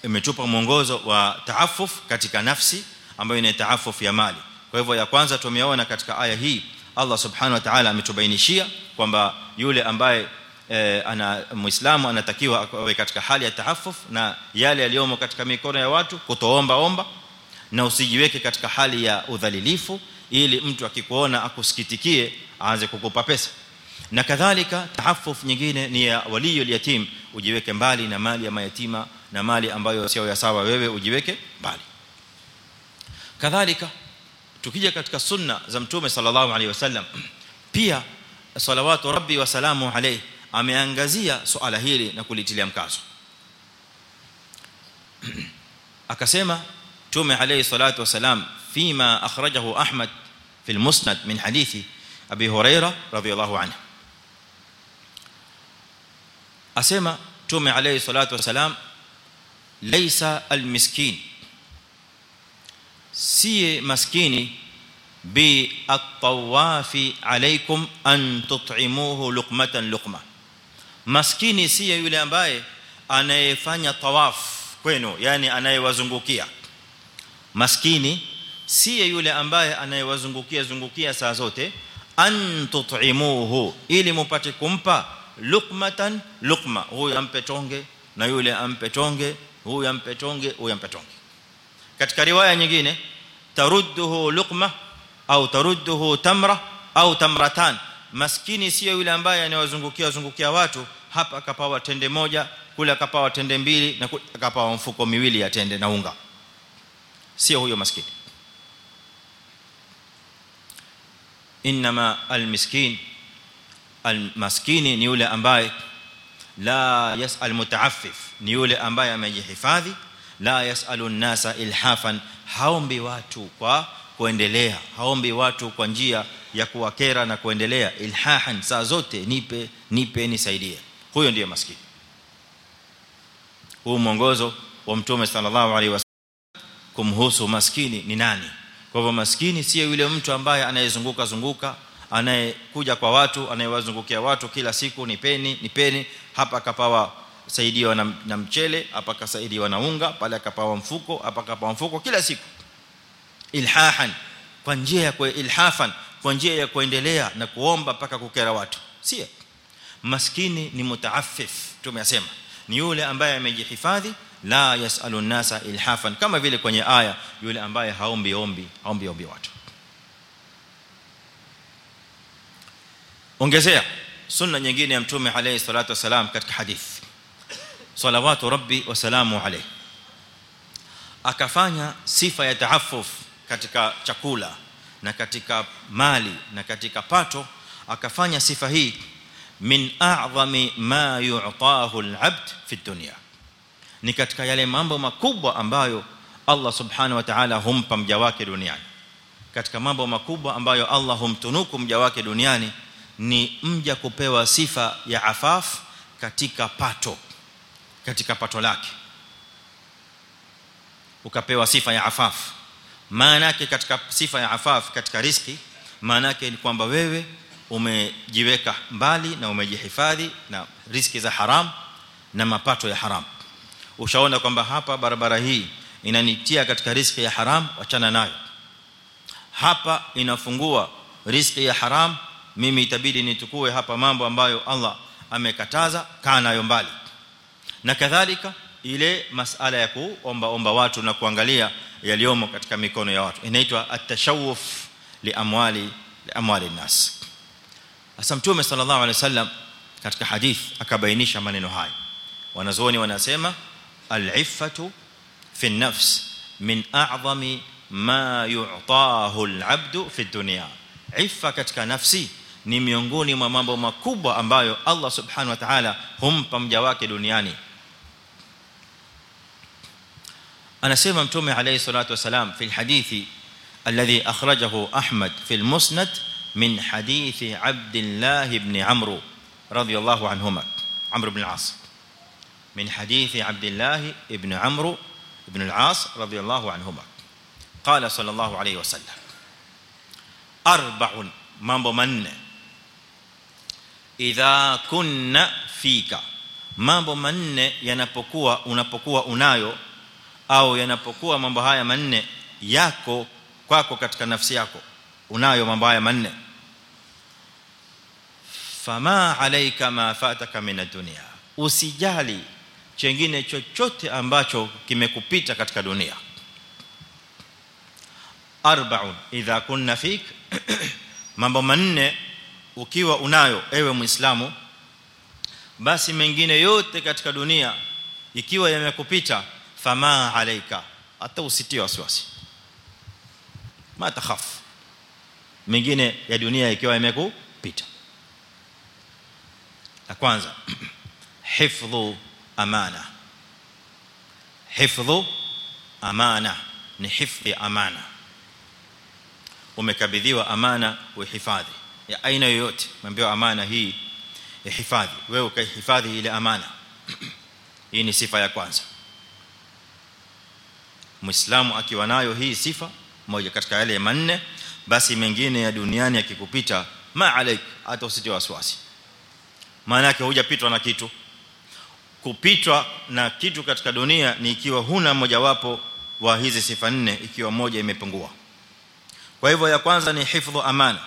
Imetupa mwongozo wa taafuf katika nafsi ambayo ni taafuf ya mali. Kwa hivyo ya kwanza tumeona katika aya hii Allah subhanahu wa ta'ala ametubainishia kwamba yule ambaye eh, ana muislamu anatakiwa awe katika hali ya taafuf na yale yaliyomo katika mikono ya watu kutoomba omba na usijiweke katika hali ya udhalilifu ili mtu akikuona akusikitikie aanze kukupa pesa na kadhalika tahaffuf nyingine ni ya waliyul yatim ujiweke mbali na mali ya mayatima na mali ambayo sio ya sawa wewe ujiweke mbali kadhalika tukija katika sunna za mtume sallallahu alaihi wasallam pia salawatu rabbi wa salamu alayhi ameangazia swala hili na kulitilia mkazo akasema mtume alayhi salatu wasalam fima akhrajahu ahmad fi almusnad min hadithi abi huraira radhiyallahu anhu asema mtume alayhi salatu wasalam laysa almiskin siye maskini bi at-tawafi alaykum an tut'imuhu luqmatan luqma maskini siye yule ambaye anayefanya tawaf kwenu yani anayewazungukia maskini siye yule ambaye anayewazungukia zungukia saa zote an tut'imuhu ili mupate kumpa luqmatan luqma. Huyu ampe tonge na yule ampe tonge. Huyu ampe tonge huyu ampe tonge. Katika riwaya nyingine tarudduhu luqma au tarudduhu tamra au tamratan. Maskini sio yule ambaye anawazungukia zungukia watu. Hapa akapawa tende moja kule akapawa tende mbili na akapawa mfuko miwili ya tende na unga. Sio huyo maskini. Inma almiskin almaskini ni yule ambaye la yasal mutaaffif ni yule ambaye amejihifadhi. La yasalu an-nasa ilhafan haombi watu kwa kuendelea haombi watu kwa njia ya kuwakera na kuendelea. Ilhahan saa zote nipe nipe nisaidie. Huyo ndiye maskini. Huu mwongozo wa mtume sallallahu alaihi wasallam kumhusu maskini ni nani? Kwa hivyo maskini sio yule mtu ambaye anayezunguka zunguka anayekuja kwa watu anayewazungukia watu kila siku nipeni nipeni. Hapa akapawa saidiwa na, na mchele hapa kasaidiwa na unga pale akapawa mfuko hapa akapawa mfuko kila siku. Ilhahan kwa njia ya ilhafan kwa njia ya kuendelea na kuomba mpaka kukera watu. Sio maskini ni mutaaffif tumeyasema. Ni yule ambaye amejihifadhi la yasalu an-nasa ilhafan kama vile kwenye aya yule ambaye haombi ombi haombi ombi watu ongezea sunna nyingine ya mtume alayhi salatu wasalam katika hadithi salawatu rabbi wa salamu alayhi akafanya sifa ya taaffuf katika chakula na katika mali na katika pato akafanya sifa hii min a'zami ma yu'tahu al-'abd fi dunya ni katika yale mambo makubwa ambayo Allah subhanahu wa ta'ala humpa mja wake duniani katika mambo makubwa ambayo Allah humtunuku mja wake duniani ni mja kupewa sifa ya afaf katika pato katika pato lake. Ukapewa sifa ya afaf. Maana yake katika sifa ya afaf katika riski maana yake ni kwamba wewe umejiweka mbali na umejihifadhi na riski za haram na mapato ya haram. Ushaona kwamba hapa barabara hii inanitia katika riski ya haram achana nayo. Hapa inafungua riski ya haram mimi itabidi nitukue hapa mambo ambayo Allah amekataza kaa nayo mbali na kadhalika ile masala ya kuomba omba watu na kuangalia yaliomo katika mikono ya watu inaitwa at-tashawuf li amwali li amwali nas asa mtume sallallahu alaihi wasallam katika hadith akabainisha maneno haya wanazuoni wanasema al-iffatu fi an-nafs min a'zami ma yu'tahu al-'abdu fi ad-dunya iffa katika nafsi ni miongoni mwa mambo makubwa ambayo Allah subhanahu wa ta'ala humpa mja wake duniani anasema mtume alayhi salatu wasalam fi alhadithi alladhi akhrajahu ahmad fi almusnad min hadithi abdullah ibn amr radiyallahu anhuma amr ibn al-as min hadithi abdullah ibn amr ibn al-as radiyallahu anhuma qala sallallahu alayhi wasallam arba'un mambo manne idha kunna fika. Mambo manne yanapokuwa unapokuwa unayo au yanapokuwa mambo haya manne yako kwako katika nafsi yako unayo mambo haya manne. Fama alayka ma fataka min ad-dunya. Usijali chengine chochote ambacho kimekupita katika dunia. Arba'un idha kunna fik. Mambo manne ukiwa unayo ewe muislamu basi mengine yote katika dunia ikiwa yamekupita fama alaika hata usitie wasiwasi. Ma takhaf. Mengine ya dunia ikiwa yamekupita. La kwanza hifdhu amana. Hifdhu amana. Ni hifdhi amana. Umekabidhiwa amana uhifadhi ya aina yoyote mwambie amana hii ihifadhi wewe ukahifadhi ile amana. Hii ni sifa ya kwanza. Muislamu akiwa nayo hii sifa moja katika yale manne basi mengine ya duniani yakikupita ma alaik hata usitie wasiwasi. Maana yake hujapitwa na kitu. Kupitwa na kitu katika dunia ni ikiwa huna mojawapo wa hizi sifa nne ikiwa moja imepungua. Kwa hivyo ya kwanza ni hifdhu amana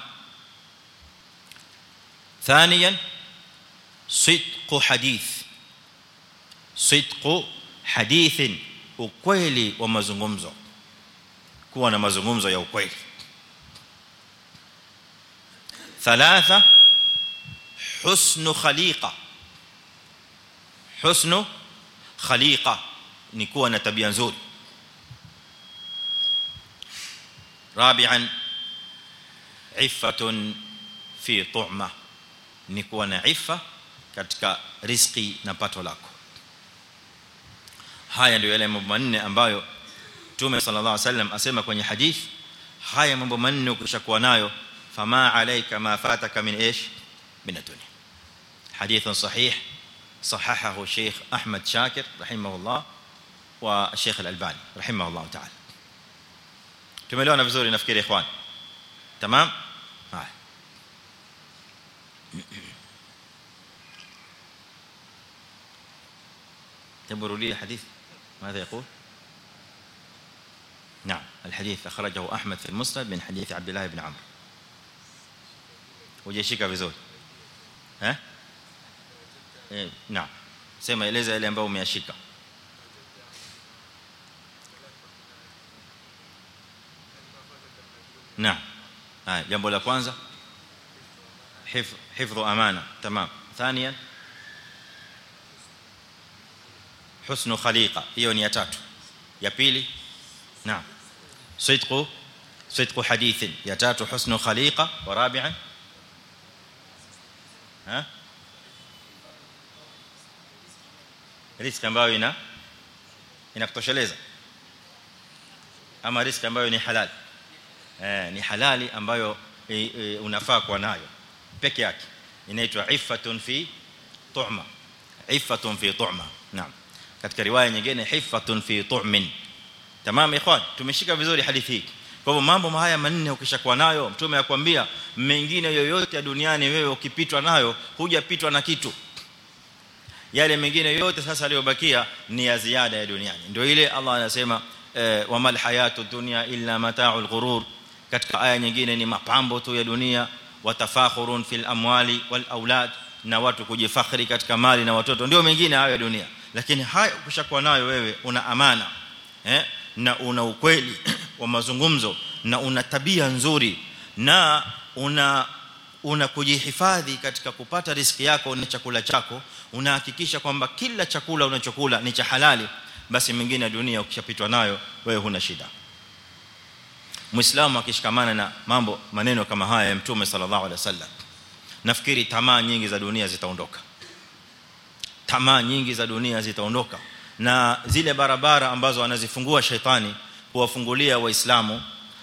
ثانيا صدق حديث. صدق حديث وكويلي ومزغومزو كوانا مزغومزو يا وكويلي. ثلاثة حسن خليقة. حسن خليقة. ni kuwa na tabia nzuri. Rabi'an iffatun fi tu'mah ni kuwa na ifa katika riziki na pato lako haya ndio yale mambo manne ambayo Mtume sallallahu alaihi wasallam asema kwenye hadith haya mambo manne ukishakuwa nayo fama alayka ma fataka min إيش min dunya hadith sahih شيخ احمد شاكر رحمه الله والشيخ الالباني رحمه الله تعالى tumeelewana vizuri nafikiri ikhwan tamam تمر لي الحديث؟ ماذا يقول؟ نعم الحديث أخرجه أحمد في المسند من حديث عبد الله بن عمرو. وجيشك بزول ها؟ إيه نعم سمع إليزا اللي امباو ميشيكا نعم. آه، جنبو جنبه حفظ حفظ امانه تمام ثانيا حسن خليقه ni ya tatu ya pili naam صدق صدق حديث ya tatu حسن خليقه ورابعا ها risk ambayo ina inakutosheleza ama risk ambayo ni halali eh ni halali ambayo e, e, unafaa kuwa nayo peke yake inaitwa iffatun fi tu'ma iffatun fi tu'ma naam katika riwaya nyingine hiffatun fi tu'min tamam ikhwan tumeshika vizuri hadithi hii kwa hivyo mambo haya manne ukishakuwa nayo mtume akwambia mengine yoyote ya duniani wewe ukipitwa nayo hujapitwa na kitu yale mengine yote sasa aliyobakia ni ya ziada ya duniani ndio ile Allah anasema wamal hayatu dunya illa mata'ul ghurur katika aya nyingine ni mapambo tu ya dunia watafakhurun fil amwali wal aulad na watu kujifakhiri katika mali na watoto. Ndio mengine hayo ya dunia. Lakini hayo ukishakuwa nayo wewe una amana eh na una ukweli wa mazungumzo na una tabia nzuri na una una kujihifadhi katika kupata riziki yako na chakula chako unahakikisha kwamba kila chakula unachokula ni cha halali basi mengine ya dunia ukishapitwa nayo wewe huna shida muislamu akishikamana na mambo maneno kama haya ya mtume sallallahu alaihi wasallam nafikiri tamaa nyingi za dunia zitaondoka. Tamaa nyingi za dunia zitaondoka. Na zile barabara ambazo anazifungua shetani kuwafungulia waislamu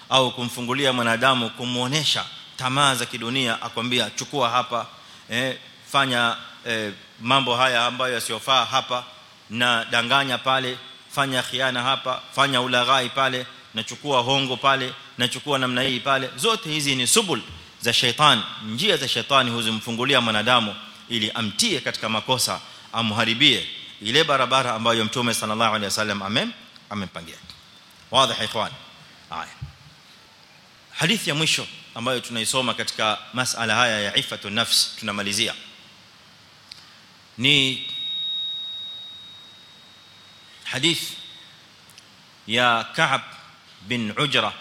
au kumfungulia mwanadamu kumuonesha tamaa za kidunia akwambia chukua hapa eh, fanya eh, mambo haya ambayo yasiyofaa hapa na danganya pale fanya khiana hapa fanya ulaghai pale nachukua hongo pale nachukua namna hii pale. Zote hizi ni subul za shetani njia za shetani huzimfungulia mwanadamu ili amtie katika makosa amharibie. Ile barabara ambayo mtume sallallahu alaihi wasallam amem amempangia. Wazi ikhwan. Haya. Hadithi ya mwisho ambayo tunaisoma katika masala haya ya ifatu nafs tunamalizia. Ni hadith ya Ka'b بن عجرة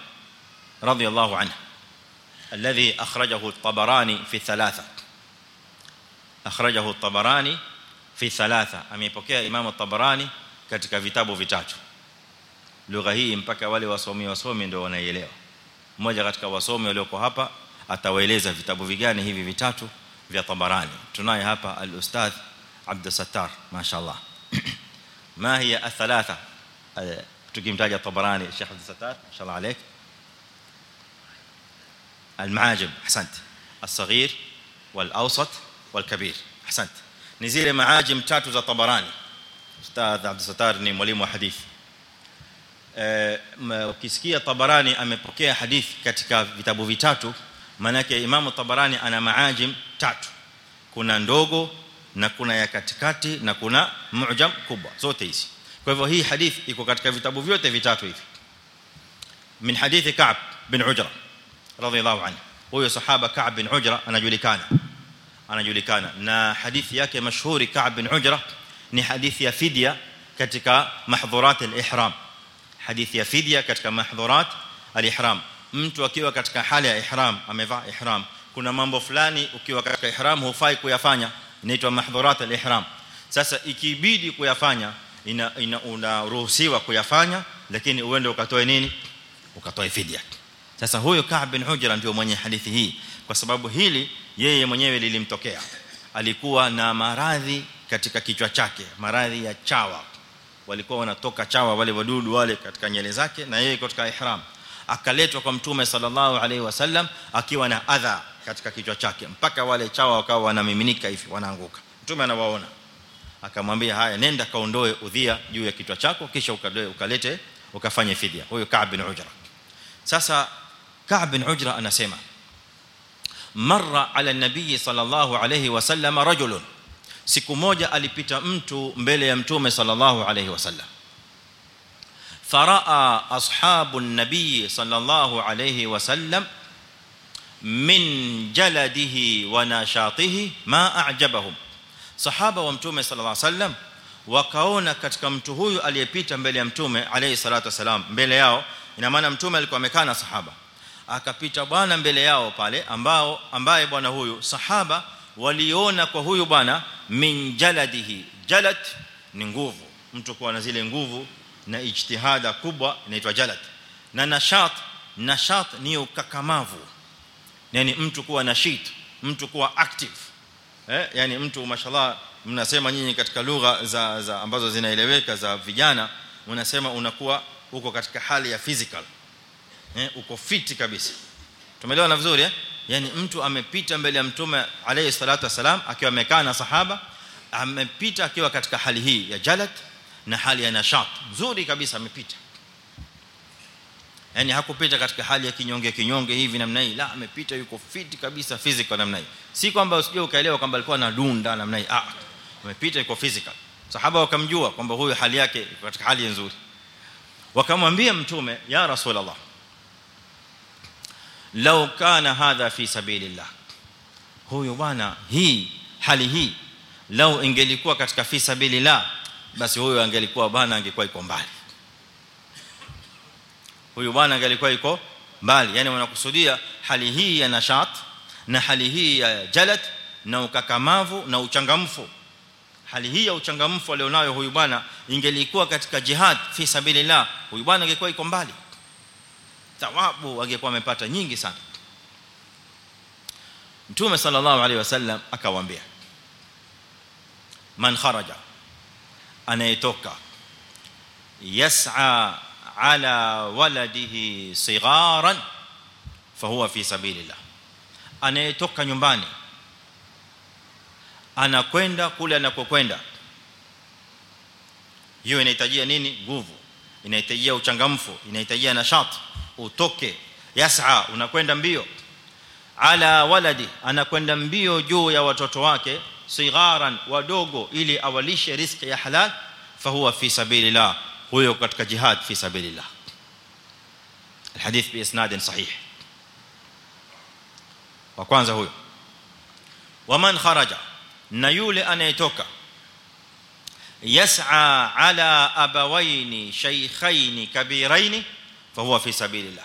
رضي الله عنه الذي أخرجه الطبراني في ثلاثة أخرجه الطبراني في ثلاثة أمي بكي إمام الطبراني كتك فيتابو فيتاتو. لغة هي إمبكى ولي وصومي وصومي دو ونيليو موجة غتك وصومي وليوكو هابا أتاويليزا فيتابو فيجاني هي فيتاتو في طبراني. تناي هابا الأستاذ عبد الستار ما شاء الله. ما هي الثلاثة الثلاثة؟ Tukimtaja tabarani Sheikh Abd Sattar mashaallah عليك المعاجم احسنت الصغير والاوسط والكبير احسنت ni zile maajim tatu za tabarani ustadh Abd Sattar ni mwalimu wa hadithi eh ukisikia tabarani amepokea hadithi katika vitabu vitatu maana yake Imam Tabarani ana maajim tatu kuna ndogo na kuna ya katikati na kuna mu'jam kubwa zote hizi kwa hivyo hii hadithi iko katika vitabu vyote vitatu hivi min hadithi Ka'b bin Ujra radhiyallahu anhu huyo sahaba Ka'b bin Ujra anajulikana anajulikana na hadithi yake mashuhuri Ka'b bin Ujra ni hadithi ya fidya katika mahdhurat al-ihram hadithi ya fidya katika mahdhurat al-ihram mtu akiwa katika hali ya ihram amevaa ihram kuna mambo fulani ukiwa katika ihram hufai kuyafanya inaitwa mahdhurat al-ihram sasa ikibidi kuyafanya ina, ina unaruhusiwa kuyafanya lakini uende ukatoe nini? Ukatoe fidia sasa huyo Ka'b bin Hujra ndio mwenye hadithi hii kwa sababu hili yeye mwenyewe lilimtokea. Alikuwa na maradhi katika kichwa chake maradhi ya chawa. Walikuwa wanatoka chawa wale wadudu wale katika nyele zake na yeye katika ihram. Akaletwa kwa mtume sallallahu alaihi wasallam akiwa na adha katika kichwa chake mpaka wale chawa wakawa wanamiminika hivi wanaanguka. Mtume anawaona akamwambia haya nenda kaondoe udhia juu ya kichwa chako kisha ukadoe ukalete ukafanye fidia huyo Ka'b bin Ujra sasa Ka'b bin Ujra anasema marra ala nabii sallallahu alayhi wasallam rajulun siku moja alipita mtu mbele ya mtume sallallahu alayhi wasallam faraa ashabu an-nabii sallallahu alayhi wasallam min jaladihi wa nashatihi ma a'jabahum sahaba wa mtume sallallahu alayhi wasallam wakaona katika mtu huyu aliyepita mbele ya mtume alayhi salatu wasalam mbele yao ina maana mtume alikuwa amekaa na sahaba akapita bwana mbele yao pale ambao ambaye bwana huyu sahaba waliona kwa huyu bwana min jaladihi jalad ni nguvu mtu kuwa na zile nguvu na ijtihada kubwa inaitwa jalat na nashat nashat ni ukakamavu yani mtu kuwa nashit mtu kuwa active eh yani mtu mashallah mnasema nyinyi katika lugha za, za ambazo zinaeleweka za vijana mnasema unakuwa uko katika hali ya physical. Eh uko fit kabisa. Tumeelewana vizuri eh? Yani mtu amepita mbele ya mtume alayhi salatu wasalam akiwa amekaa na sahaba amepita akiwa katika hali hii ya jalat na hali ya nashat. Nzuri kabisa amepita yani hakupita katika hali ya kinyonge kinyonge hivi namna hii. La amepita yuko fit kabisa physical namna hii. Si kwamba usije ukaelewa kwamba alikuwa na dunda namna hii. Ah amepita yuko physical. Sahaba wakamjua kwamba huyu hali yake katika hali nzuri. Wakamwambia mtume ya rasulullah law kana hadha fi sabilillah. Huyu bwana hii hali hii law ingelikuwa katika fi sabilillah basi huyo angelikuwa bwana angekuwa iko mbali huyu bwana angalikuwa yuko mbali. Yani wanakusudia hali hii ya nashat na hali hii ya jalat na ukakamavu na uchangamfu. Hali hii ya uchangamfu alionayo huyu bwana ingelikuwa katika jihad fi sabilillah huyu bwana angekuwa yuko mbali. Thawabu angekuwa amepata nyingi sana. Mtume sallallahu alaihi wasallam akawaambia man kharaja anayetoka yas'a ala waladihi sigharan fahuwa fi sabilillah. Anayetoka nyumbani anakwenda kule anakokwenda hiyo inahitajia nini? Nguvu inahitajia uchangamfu inahitajia nashat utoke yas'a unakwenda mbio. Ala waladi anakwenda mbio juu ya watoto wake sigharan wadogo ili awalishe riziki ya halal fahuwa fi sabilillah huyo katika jihad fi sabilillah الحديث باسناد صحيح wa kwanza huyo waman kharaja na yule anayetoka yas'a ala abawaini shaykhaini kabiraini fahuwa fi sabilillah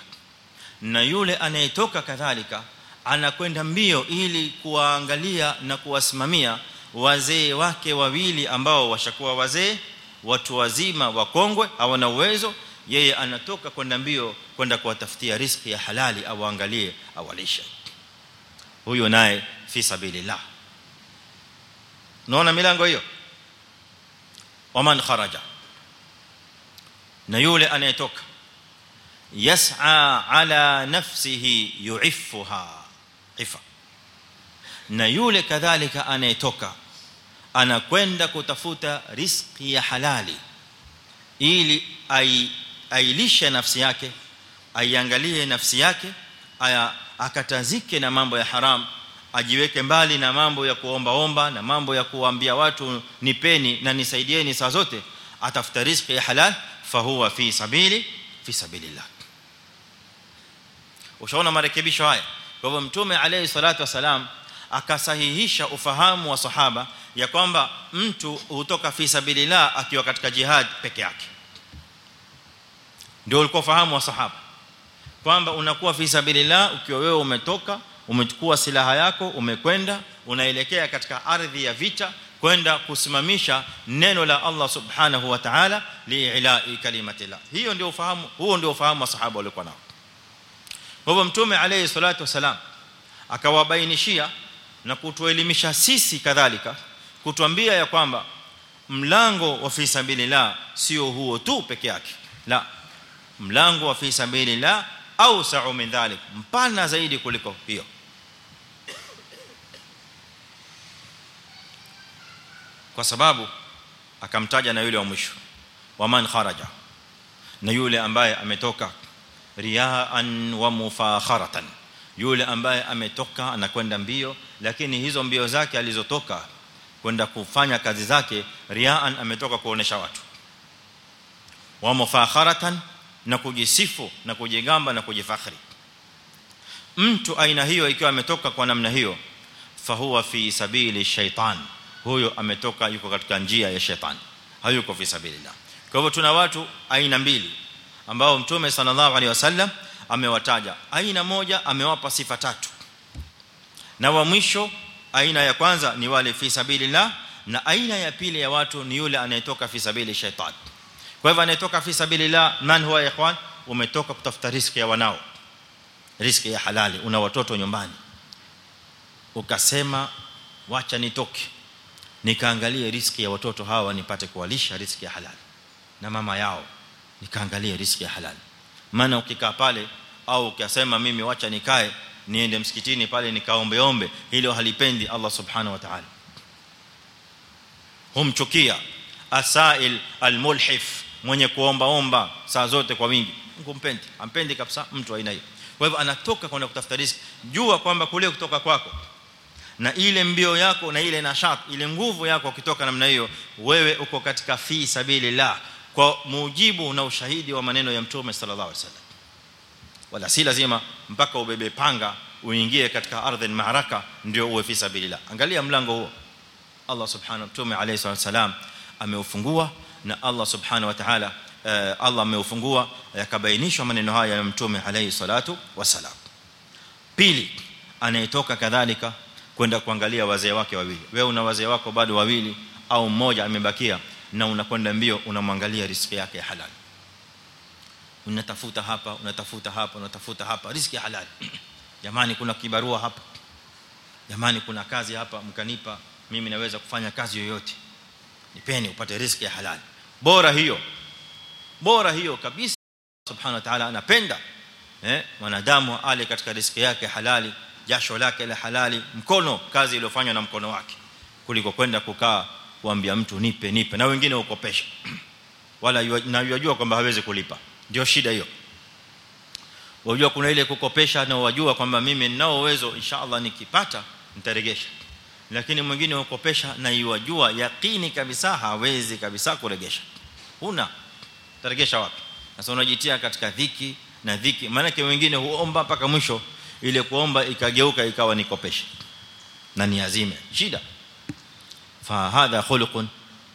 na yule anayetoka kadhalika anakwenda mbio ili kuwaangalia na kuwasimamia wazee wake wawili ambao washakuwa wazee watu wazima wakongwe hawana uwezo. Yeye anatoka kwenda mbio kwenda kuwatafutia riziki ya halali au angalie awalishe. Huyo naye fi sabilillah. Unaona milango hiyo? Waman kharaja. Na yule anayetoka. Yas'a ala nafsihi yu'iffuha. Ifa. Na yule kadhalika anayetoka anakwenda kutafuta riziki ya halali ili ailishe nafsi yake aiangalie nafsi yake akatazike na mambo ya haram ajiweke mbali na mambo ya kuomba omba na mambo ya kuambia watu nipeni na nisaidieni saa zote atafuta riziki ya halal fahuwa fi sabili fi sabilillah. Ushaona marekebisho haya? Kwa hivyo mtume alayhi salatu wasalam akasahihisha ufahamu wa sahaba ya kwamba mtu hutoka fi sabilillah akiwa katika jihad peke yake. Ndio ulikuwa ufahamu wa sahaba. Kwamba unakuwa fi sabilillah ukiwa wewe umetoka umechukua silaha yako umekwenda unaelekea katika ardhi ya vita kwenda kusimamisha neno la Allah subhanahu wa ta'ala li'ila'i kalimatillah. Hiyo ndio ufahamu huo ndio ufahamu wa sahaba walikuwa nao. Kwa hivyo mtume alayhi salatu wasalam akawabainishia na kutuelimisha sisi kadhalika kutuambia ya kwamba mlango wa fi sabilillah sio huo tu peke yake. La mlango wa fi sabilillah au sa'u min dhalik mpana zaidi kuliko hiyo. Kwa sababu akamtaja na yule wa mwisho waman kharaja na yule ambaye ametoka riaan wa mufakharatan yule ambaye ametoka anakwenda mbio lakini hizo mbio zake alizotoka kwenda kufanya kazi zake riaan ametoka kuonesha watu. Wa mufakharatan na kujisifu na kujigamba na kujifakhari mtu aina hiyo ikiwa ametoka kwa namna hiyo fahuwa fi sabili shaitan. Huyo ametoka yuko katika njia ya shaitan. Hayuko fi sabilillah. Kwa hivyo tuna watu aina mbili ambao mtume sallallahu alaihi wasallam amewataja. Aina moja amewapa sifa tatu na wa mwisho aina ya kwanza ni wale fi sabilillah na aina ya pili ya watu ni yule anayetoka fi sabili shaitan. Kwa hivyo anayetoka fi sabilillah man huwa ikhwan? Umetoka kutafuta riziki ya wanao. Riziki ya halali una watoto nyumbani. Ukasema wacha nitoke nikaangalie riziki ya watoto hawa nipate kuwalisha riziki ya halali. Na mama yao nikaangalie riziki ya halali. Maana ukikaa pale au ukisema mimi wacha nikae niende msikitini pale nikaombeombe hilo halipendi Allah subhanahu wa ta'ala. Humchukia asail almulhif mwenye kuomba omba saa zote kwa wingi. Ngumpendi ampendi kabisa mtu aina hiyo. Kwa hivyo anatoka kwenda kutafuta riziki. Jua kwamba kule kutoka kwako na ile mbio yako na ile nashat ile nguvu yako ukitoka namna hiyo wewe uko katika fi sabilillah. Kwa mujibu na ushahidi wa maneno ya mtume sallallahu alaihi wasallam wala si lazima mpaka ubebe panga uingie katika ardhi maaraka ndio uwe fi sabilillah. Angalia mlango huo. Allah subhanahu mtume alayhi wasallam ameufungua na Allah subhanahu wa ta'ala Allah ameufungua yakabainishwa maneno haya ya mtume alayhi salatu wasalam. Pili anayetoka kadhalika kwenda kuangalia wazee wake wawili. Wewe una wazee wako bado wawili au mmoja amebakia na unakwenda mbio unamwangalia riziki yake halali unatafuta hapa unatafuta hapa unatafuta hapa. Riziki halali. Jamani kuna kibarua hapa. Jamani kuna kazi hapa mkanipa mimi naweza kufanya kazi yoyote. Nipeni upate riziki ya halali. Bora hiyo. Bora hiyo kabisa. Subhanahu wa ta'ala anapenda eh mwanadamu ale katika riziki yake halali jasho lake la halali mkono kazi iliyofanywa na mkono wake kuliko kwenda kukaa kuambia mtu nipe nipe. Na wengine ukopesha wala na yajua kwamba hawezi kulipa ndio shida hiyo. Wajua kuna ile kukopesha na wajua kwamba mimi ninao uwezo inshallah nikipata nitaregesha. Lakini mwingine ukopesha na yajua yakini kabisa hawezi kabisa kuregesha. Huna. Taregesha wapi? Sasa unajitia katika dhiki na dhiki. Maana wengine huomba mpaka mwisho ile kuomba ikageuka ikawa nikopesha na ni azime. Shida. Fa hadha khuluqun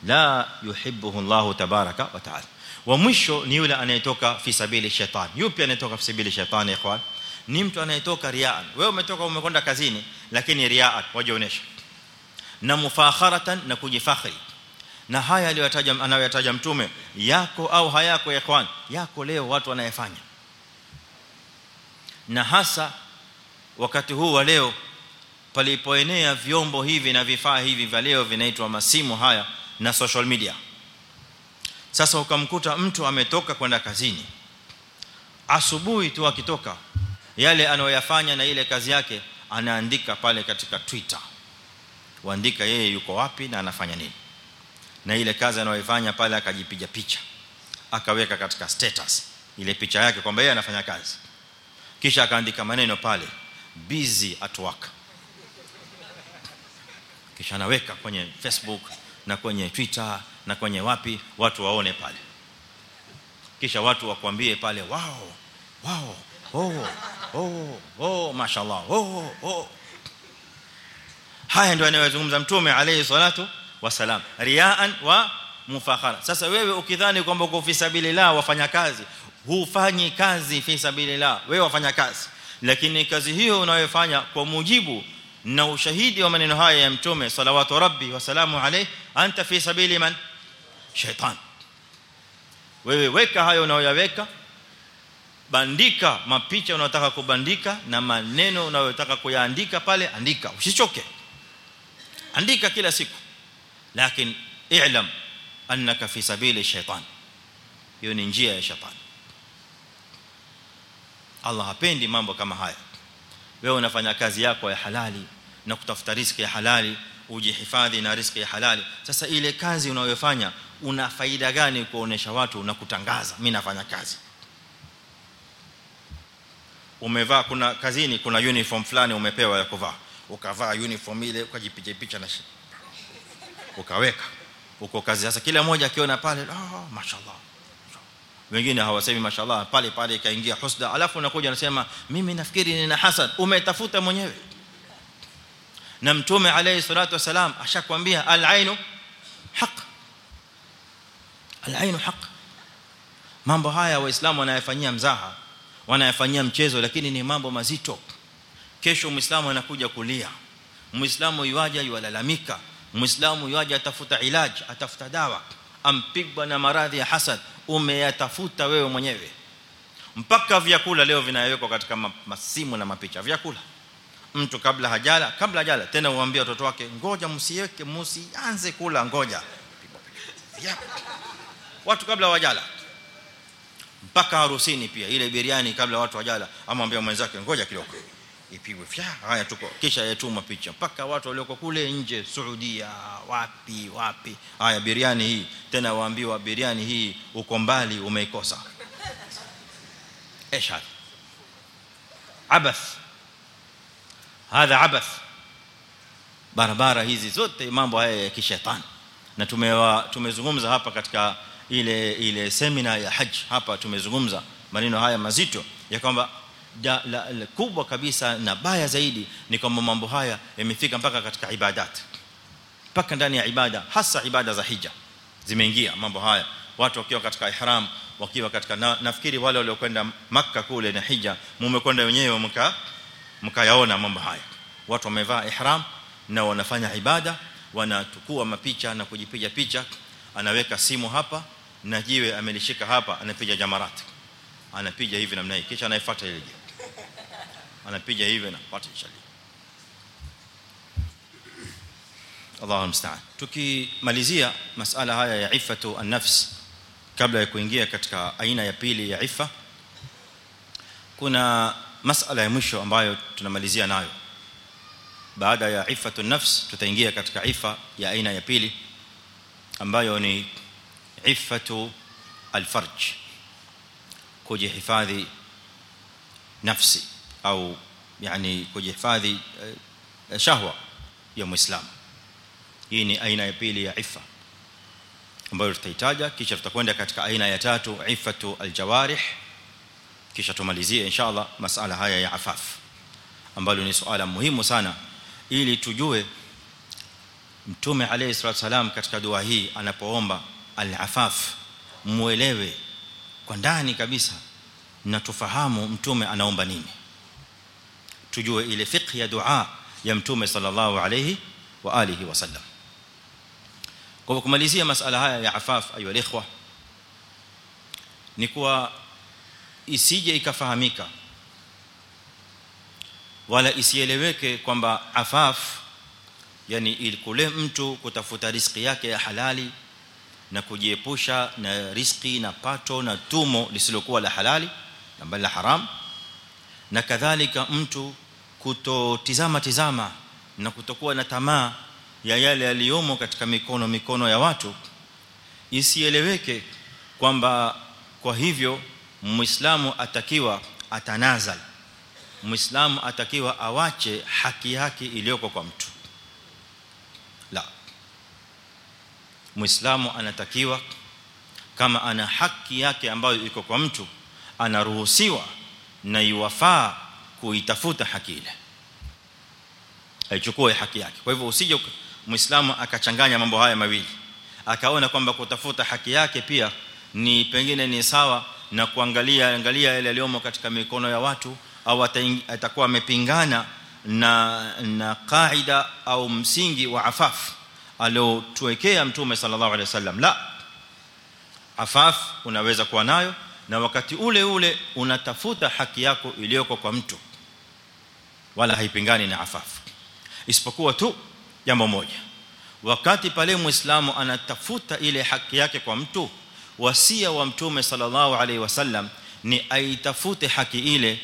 la yuhibbuhu Allah tabaraka wa taala wa mwisho ni yule anayetoka fi sabili shetani. Yupi anayetoka fi sabili shetani ikhwan? Ni mtu anayetoka riaan wewe umetoka umekwenda kazini lakini riaan wajeonesha na mufakharatan na kujifakhri. Na haya aliyotaja anayotaja mtume yako au hayako ikhwan? Yako leo watu wanayefanya na hasa wakati huu wa leo palipoenea vyombo hivi na vifaa hivi vya leo vinaitwa masimu haya na social media sasa ukamkuta mtu ametoka kwenda kazini. Asubuhi tu akitoka yale anayoyafanya na ile kazi yake anaandika pale katika Twitter. Waandika yeye yuko wapi na anafanya nini. Na ile kazi anayoifanya pale akajipiga picha. Akaweka katika status ile picha yake kwamba yeye anafanya kazi. Kisha akaandika maneno pale busy at work. Kisha anaweka kwenye Facebook na kwenye Twitter na kwenye wapi watu waone pale. Kisha watu wakwambie pale wow wow oh oh oh mashallah oh oh haya ndio anayozungumza mtume alayhi salatu wasalam riaan wa mufakhara. Sasa wewe ukidhani kwamba uko fi sabilillah wafanya kazi hufanyi kazi fi sabilillah wewe wafanya kazi. Lakini kazi hiyo unayofanya kwa mujibu na ushahidi wa maneno haya ya mtume salawatu rabbi wasalamu alayhi anta fi sabili man shaitan. Wewe weka hayo unayoyaweka. Bandika mapicha unayotaka kubandika na maneno unayotaka kuyaandika pale andika. Usichoke. Andika kila siku. Lakini i'lam annaka fi sabili shaitan. Hiyo ni njia ya shetani Allah hapendi mambo kama haya. Wewe unafanya kazi yako ya halali na kutafuta riziki ya halali ujihifadhi na riziki ya halali. Sasa ile kazi unayofanya una faida gani kuonesha watu na kutangaza mimi nafanya kazi? Umevaa kuna kazini kuna uniform fulani umepewa ya kuvaa. Ukavaa uniform ile ukajipiga picha na ukaweka uko kazi. Sasa kila mmoja akiona pale ah mashallah wengine hawasemi mashallah pale pale ikaingia husda. Alafu unakuja unasema mimi nafikiri nina hasad. Umetafuta mwenyewe. Na mtume alayhi salatu wasalam ashakwambia al-ainu haq al-ainu mambo haya waislamu wanayafanyia mzaha wanayafanyia mchezo lakini ni mambo mazito. Kesho muislamu anakuja kulia. Muislamu yuaja yualalamika. Muislamu yuaja atafuta ilaji atafuta dawa. Ampigwa na maradhi ya hasad umeyatafuta wewe mwenyewe. Mpaka vyakula leo vinawekwa katika masimu na mapicha. Vyakula. Mtu kabla hajala kabla hajala tena uambie watoto wake ngoja msiweke msianze kula ngoja watu kabla hawajala mpaka harusini pia ile biriani kabla watu wajala amwambia mwenzake ngoja kidogo ipigwe fya haya tuko kisha yatuma picha mpaka watu walioko kule nje Saudia wapi wapi haya biriani hii tena waambiwa biriani hii uko mbali umeikosa ايش هذا عبث هذا عبث barabara hizi zote mambo haya ya kishetani na tumewa tumezungumza hapa katika ile ile seminar ya haji hapa tumezungumza maneno haya mazito ya kwamba kubwa kabisa na baya zaidi ni kwamba mambo haya yamefika mpaka katika ibadat mpaka ndani ya ibada hasa ibada za hija zimeingia mambo haya. Watu wakiwa katika ihram wakiwa katika na, nafikiri wale waliokwenda makka kule na hija mumekwenda wenyewe mka mkayaona mambo haya. Watu wamevaa ihram na wanafanya ibada wanatukua mapicha na kujipiga picha. Anaweka simu hapa na jiwe amelishika hapa anapiga jamarat. Anapiga hivi namna hii kisha anaifuata ile jiwe. Anapiga hivi na pata inshallah Allahu musta'an tukimalizia masuala haya ya ifatu an-nafs kabla ya kuingia katika aina ya pili ya ifa kuna masala ya mwisho ambayo tunamalizia nayo. Baada ya ifatu an-nafs tutaingia katika ifa ya aina ya pili ambayo ni ifatu al-farj kujihifadhi nafsi au yani kujihifadhi shahwa ya muislamu. Hii ni aina ya pili ya ifa ambayo tutahitaja kisha tutakwenda katika aina ya tatu ifatu aljawarih. Kisha tumalizie inshallah masala haya ya afaf ambalo ni swala muhimu sana ili tujue mtume alayhi salatu wasalam katika dua hii anapoomba al-afaf muelewe kwa ndani kabisa na tufahamu mtume anaomba nini. Tujue ile fiqh ya dua ya mtume sallallahu alayhi wa alihi wasallam kwa kumalizia masala haya ya afaf ayu alikhwa ni kuwa isije ikafahamika wala isieleweke kwamba afaf yani kule mtu kutafuta riziki yake ya halali na kujiepusha na riski na pato na tumo lisilokuwa la halali na bali la haram. Na kadhalika mtu kutotizama tizama na kutokuwa na tamaa ya yale yaliyomo katika mikono mikono ya watu isieleweke kwamba kwa hivyo muislamu atakiwa atanazal. Muislamu atakiwa awache haki yake iliyoko kwa mtu la muislamu anatakiwa kama ana haki yake ambayo iko kwa mtu anaruhusiwa na iwafaa kuitafuta haki ile. Aichukue haki yake. Kwa hivyo usije muislamu akachanganya mambo haya mawili. Akaona kwamba kutafuta haki yake pia ni pengine ni sawa na kuangalia angalia yale yaliyomo katika mikono ya watu au atakuwa amepingana na na kaida au msingi wa afaf aliotuwekea mtume sallallahu alaihi wasallam. La afaf unaweza kuwa nayo na wakati ule ule unatafuta haki yako iliyoko kwa mtu wala haipingani na afaf. Isipokuwa tu jambo moja wakati pale muislamu anatafuta ile haki yake kwa mtu wasia wa mtume sallallahu alaihi wasallam ni aitafute haki ile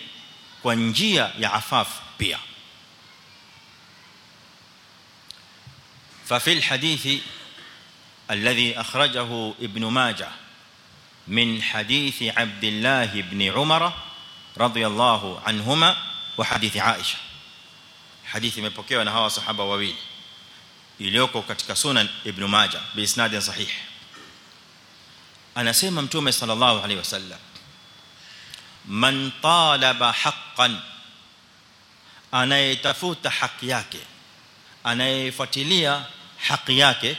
kwa njia ya afaf pia ففي الحديث الذي أخرجه ابن ماجه من حديث عبد الله بن عمر رضي الله عنهما وحديث عائشة. حديث من من هوا صحابه واويل يلوكو ketika ابن ماجه باسناد صحيح أنا اسمع متومه صلى الله عليه وسلم من طالب حقا أنا يتفوت حق أنا anayefuatilia haki yake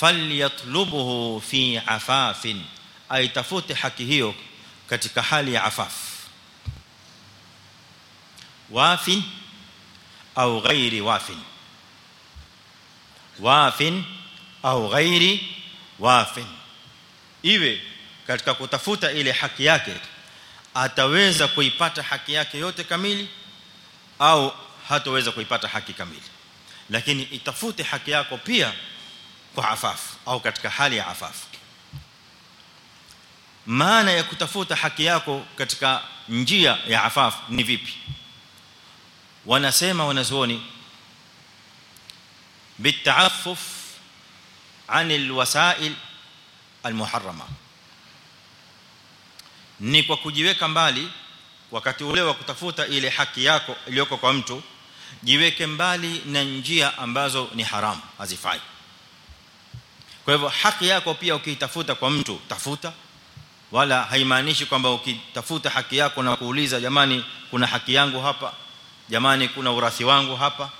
falyatlubuhu fi afafin aitafute haki hiyo katika hali ya afaf. Wafin au ghairi wafin? Wafin au ghairi wafin? Iwe katika kutafuta ile haki yake ataweza kuipata haki yake yote kamili au hataweza kuipata haki kamili lakini itafute haki yako pia kwa afaf au katika hali ya afaf maana ya kutafuta haki yako katika njia ya afaf ni vipi wanasema wanazuoni bitaaffuf عن الوسائل المحرمه ni kwa kujiweka mbali wakati ule wa kutafuta ile haki yako iliyoko kwa mtu jiweke mbali na njia ambazo ni haramu hazifai. Kwa hivyo haki yako pia ukiitafuta kwa mtu tafuta. Wala haimaanishi kwamba ukitafuta haki yako na kuuliza jamani kuna haki yangu hapa? Jamani kuna urathi wangu hapa?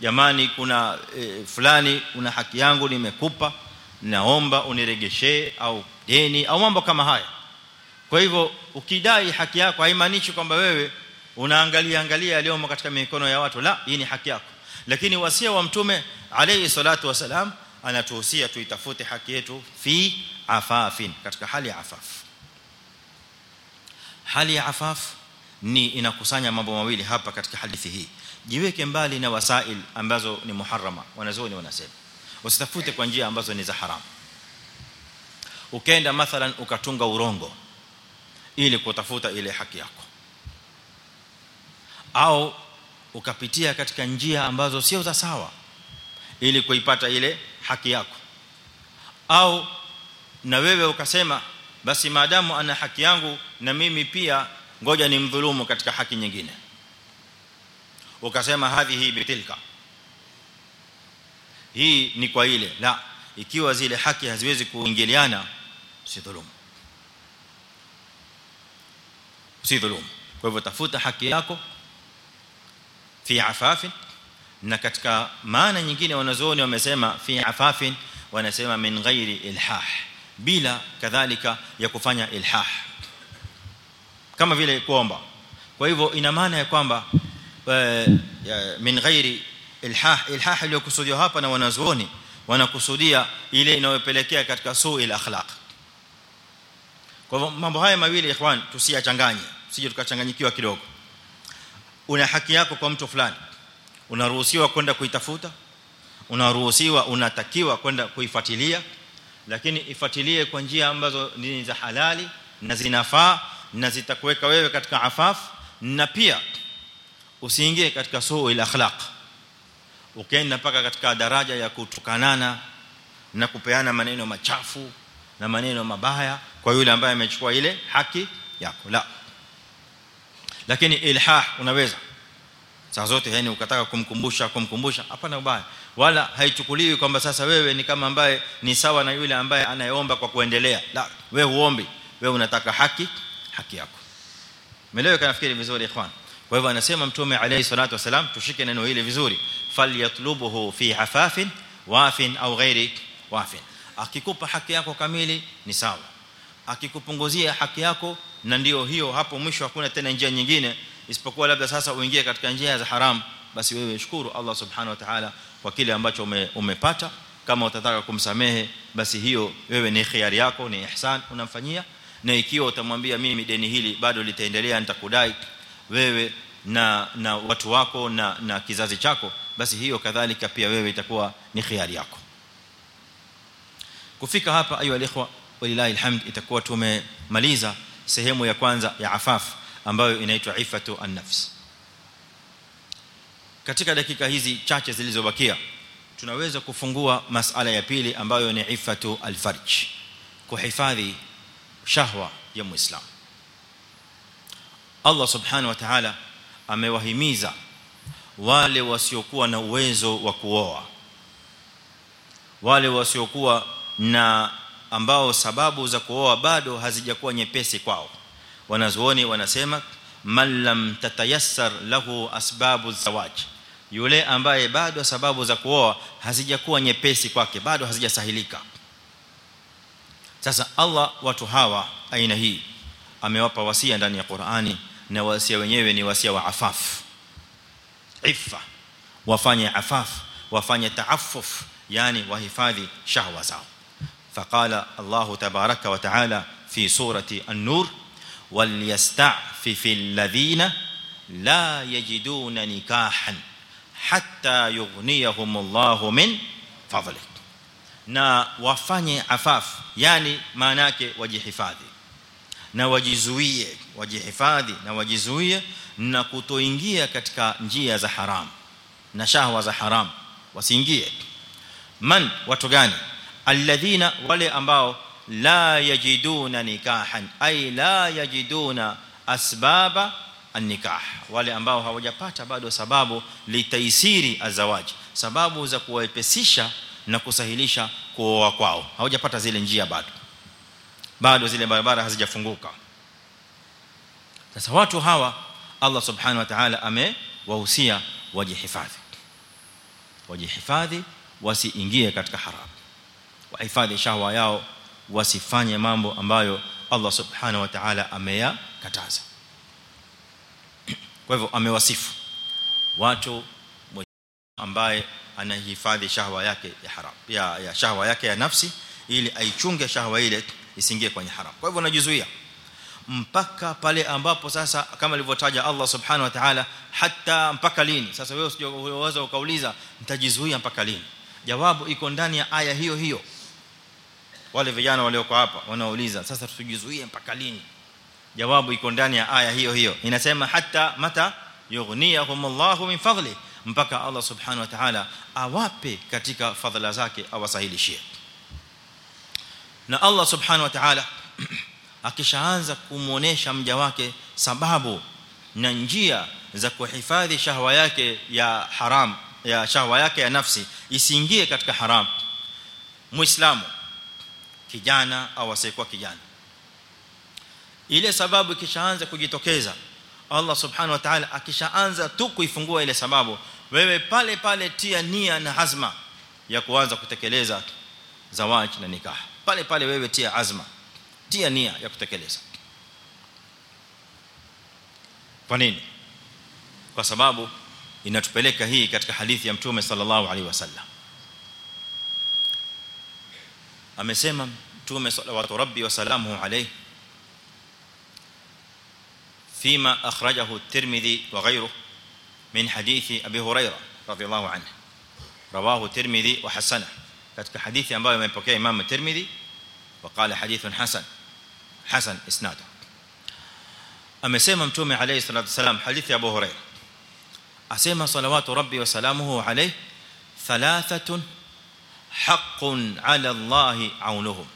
Jamani kuna e, fulani una haki yangu nimekupa? Naomba uniregeshee au deni au mambo kama haya. Kwa hivyo ukidai haki yako haimaanishi kwamba wewe unaangalia angalia aliyomo katika mikono ya watu. La hii ni haki yako. Lakini wasia wa mtume alayhi salatu wasalam anatuhusia tuitafute haki yetu fi afafin katika hali ya afaf. Hali ya afaf ni inakusanya mambo mawili hapa katika hadithi hii. Jiweke mbali na wasail ambazo ni muharrama wanazuoni wanasema. Usitafute kwa njia ambazo ni za haramu ukaenda mathalan ukatunga urongo ili kutafuta ile haki yako au ukapitia katika njia ambazo sio za sawa ili kuipata ile haki yako. Au na wewe ukasema basi maadamu ana haki yangu na mimi pia ngoja nimdhulumu katika haki nyingine. Ukasema hadhihi bitilka. Hii ni kwa ile la ikiwa zile haki haziwezi kuingiliana si dhulumu si dhulumu kwa hivyo tafuta haki yako fi afafin na katika maana nyingine wanazuoni wamesema fi afafin wanasema min ghairi ilhah bila kadhalika ya kufanya ilhah kama vile kuomba kwa hivyo ina maana ya kwamba min ghairi ilhah ilhah iliyokusudiwa hapa na wanazuoni wanakusudia ile inayopelekea katika suu il akhlaq kwa hivyo mambo haya mawili ikhwan tusiyachanganye usije tukachanganyikiwa kidogo una haki yako kwa mtu fulani. Unaruhusiwa kwenda kuitafuta. Unaruhusiwa unatakiwa kwenda kuifuatilia. Lakini ifuatilie kwa njia ambazo ni za halali na zinafaa na zitakuweka wewe katika afaf. Na pia usiingie katika suu ila akhlaq. Ukaenda mpaka katika daraja ya kutukanana na kupeana maneno machafu na maneno mabaya kwa yule ambaye amechukua ile haki yako. La lakini ilhah unaweza saa zote yani ukataka kumkumbusha kumkumbusha hapana ubaya wala haichukuliwi kwamba sasa wewe ni kama ambaye ni sawa na yule ambaye anayeomba kwa kuendelea la wewe huombi wewe unataka haki haki yako umeelewa nafikiri vizuri ikhwan kwa hivyo anasema mtume alayhi salatu wasalam tushike neno hili vizuri falyatlubuhu fi hafafin wafin au ghairi wafin akikupa haki yako kamili ni sawa akikupunguzia haki yako na ndio hiyo hapo mwisho hakuna tena njia nyingine isipokuwa labda sasa uingie katika njia za haram basi wewe shukuru Allah subhanahu wa ta'ala kwa kile ambacho ume, umepata. Kama utataka kumsamehe basi hiyo wewe ni khiari yako ni ihsan unamfanyia. Na ikiwa utamwambia mimi deni hili bado litaendelea nitakudai wewe na na watu wako na na kizazi chako basi hiyo kadhalika pia wewe itakuwa ni khiari yako. Kufika hapa ayu alikhwa walilahi alhamd itakuwa tumemaliza sehemu ya kwanza ya afaf ambayo inaitwa ifatu an-nafs. Katika dakika hizi chache zilizobakia tunaweza kufungua masala ya pili ambayo ni ifatu al-farj kuhifadhi shahwa ya muislam. Allah subhanahu wa ta'ala amewahimiza wale wasiokuwa na uwezo wa kuoa wale wasiokuwa na ambao sababu za kuoa bado hazijakuwa nyepesi kwao. Wanazuoni wanasema man lam tatayassar lahu asbabu zawaj. Yule ambaye bado sababu za kuoa hazijakuwa nyepesi kwake bado hazijasahilika. Sasa Allah watu hawa aina hii amewapa wasia ndani ya Qur'ani na wasia wenyewe ni wasia wa afaf. Ifa wafanye afaf wafanye taaffuf yani wahifadhi shahwa zao فقال الله تبارك وتعالى في سورة النور وليستعفف الذين لا يجدون نكاحا حتى يغنيهم الله من فضلك نا وافني عفاف يعني معناه وجحفاذي نا وجزويه وجحفاذي نا وجزويه نا kutoingia katika njia za haram na shahwa za haram wasiingie. Man watu gani? Alladhina wale ambao la yajiduna nikahan ay la yajiduna asbaba an-nikah wale ambao hawajapata bado sababu litaisiri azawaji sababu za kuwepesisha na kusahilisha kuoa kwao. Hawajapata zile njia bado. Bado zile barabara hazijafunguka. Sasa watu hawa Allah subhanahu wa ta'ala amewahusia wajihifadhi. Wajihifadhi wasiingie katika haram wahifadhi shahwa yao wasifanye mambo ambayo Allah subhanahu wa ta'ala ameyakataza. Kwa hivyo amewasifu watu ambaye anahifadhi shahwa yake ya haram ya, ya shahwa yake ya nafsi ili aichunge shahwa ile isiingie kwenye haram. Kwa hivyo najizuia mpaka pale ambapo sasa kama alivyotaja Allah subhanahu wa ta'ala hata mpaka lini? Sasa wewe usijaweza ukauliza nitajizuia mpaka lini? Jawabu iko ndani ya aya hiyo hiyo wale vijana walioko hapa wanauliza sasa tujizuie mpaka lini jawabu iko ndani ya aya hiyo hiyo inasema hata mata yughniyahumullahu min fadli mpaka Allah subhanahu wa ta'ala awape katika fadhila zake awasahilishie na Allah subhanahu wa ta'ala akishaanza kumuonesha mja wake sababu na njia za kuhifadhi shahwa yake ya haram ya shahwa yake ya nafsi isiingie katika haram muislamu kijana au asiyekuwa kijana. Ile sababu ikishaanza kujitokeza Allah subhanahu wa ta'ala akishaanza tu kuifungua ile sababu wewe pale pale tia nia na azma ya kuanza kutekeleza zawaji na nikah. Pale pale wewe tia azma tia nia ya kutekeleza. Kwa nini? Kwa sababu inatupeleka hii katika hadithi ya mtume sallallahu alaihi wasallam amesema mtume sallallahu rabbi wa salamuhu alayhi فيما اخرجه الترمذي وغيره من حديث ابي هريره رضي الله عنه رواه الترمذي وحسنه ketika hadithi ambayo imepokea imam tirmidhi وقال حديث حسن حسن اسناده amesema mtume alayhi salatu wasalam hadithi ya abu hurairah asema salawatu rabbi wa salamuhu alayhi thalathatun haqqun ala allah aunuhum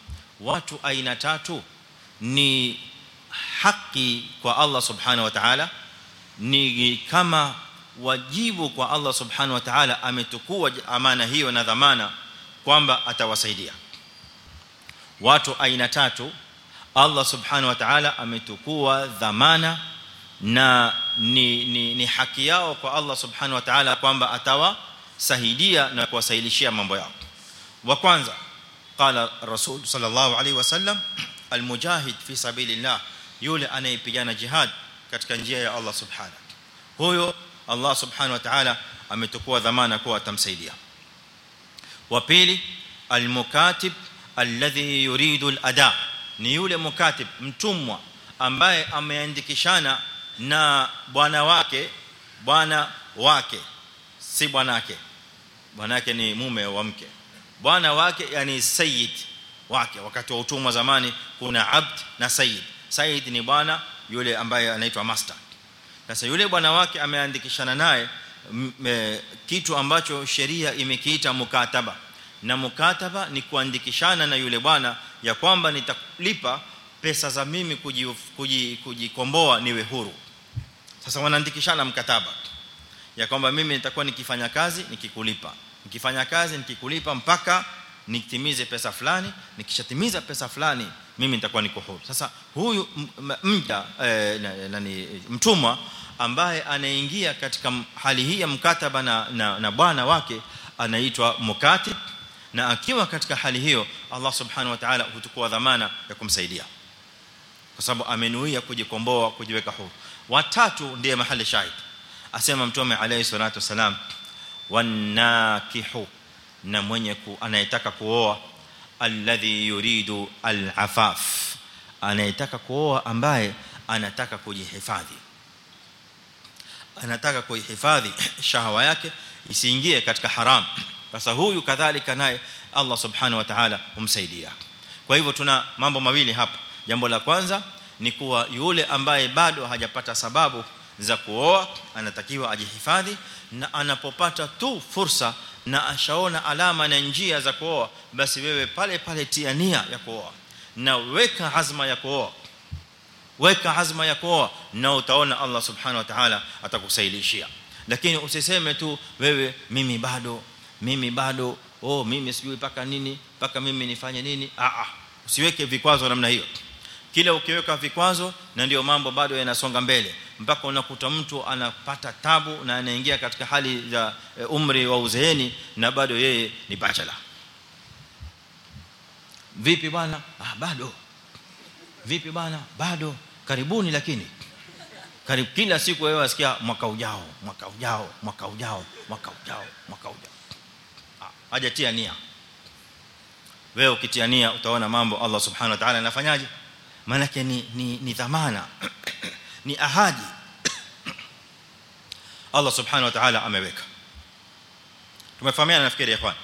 watu aina tatu ni haki kwa Allah subhanahu wa ta'ala ni kama wajibu kwa Allah subhanahu wa ta'ala ametukua amana hiyo na dhamana kwamba atawasaidia watu aina tatu Allah subhanahu wa ta'ala ametukua dhamana na ni, ni, ni haki yao kwa Allah subhanahu wa ta'ala kwamba atawasaidia na kuwasailishia mambo yao wa kwanza qala rasul sallallahu alaihi wasallam almujahid fi sabilillah yule anayepigana jihad katika njia ya Allah subhanahu huyo Allah subhanahu wa ta'ala ametukua dhamana kuwa atamsaidia wa pili almukatib alladhi yuridu alada ni yule mukatib mtumwa ambaye ameandikishana na bwana wake bwana wake si bwanake bwanake ni mume wa mke bwana wake yani sayyid wake. Wakati wa utumwa zamani kuna abd na sayyid. Sayyid ni bwana yule ambaye anaitwa master sasa yule bwana wake ameandikishana naye kitu ambacho sheria imekiita mukataba. Na mukataba ni kuandikishana na yule bwana ya kwamba nitalipa pesa za mimi kujikomboa niwe huru. Sasa wanaandikishana mkataba ya kwamba mimi nitakuwa nikifanya kazi nikikulipa nikifanya kazi nikikulipa mpaka nitimize pesa fulani. Nikishatimiza pesa fulani mimi nitakuwa niko huru. Sasa huyu mja nani mtumwa ambaye anaingia katika hali hii ya mkataba na na, na bwana wake anaitwa mukatib. Na akiwa katika hali hiyo Allah subhanahu wa ta'ala hutukua dhamana ya kumsaidia. Kwa sababu amenuia kujikomboa kujiweka huru. Watatu ndiye mahali shahid. Asema mtume alayhi salatu wasalam wanakihu na mwenye anayetaka kuoa alladhi yuridu alafaf. Anayetaka kuoa ambaye anataka kujihifadhi. Anataka kuihifadhi shahawa yake isiingie katika haram. Sasa huyu kadhalika naye Allah subhanahu wa ta'ala humsaidia. Kwa hivyo tuna mambo mawili hapa. Jambo la kwanza ni kuwa yule ambaye bado hajapata sababu za kuoa anatakiwa ajihifadhi na anapopata tu fursa na ashaona alama na njia za kuoa basi wewe pale pale tia nia ya kuoa. Na weka azma ya kuoa. Weka azma ya kuoa na utaona Allah subhanahu wa ta'ala atakusaidishia lakini usiseme tu wewe mimi bado mimi bado oh mimi sijui paka nini paka mimi nifanye nini. A a usiweke vikwazo namna hiyo. Kila ukiweka vikwazo na ndio mambo bado yanasonga mbele mpaka unakuta mtu anapata tabu na anaingia katika hali za umri wa uzeeni na bado yeye ni bachelor. Vipi bwana? Ah bado. Vipi bwana? Bado. Karibuni lakini. Karibu kila siku wewe wasikia mwaka ujao mwaka ujao mwaka ujao mwaka ujao mwaka ujao. Hajatia nia. Wewe ukitia nia utaona mambo Allah subhanahu wa ta'ala anafanyaje maana yake ni ni dhamana ni ahadi Allah subhanahu wa ta'ala ameweka tumefahamiana nafikiri ikhwan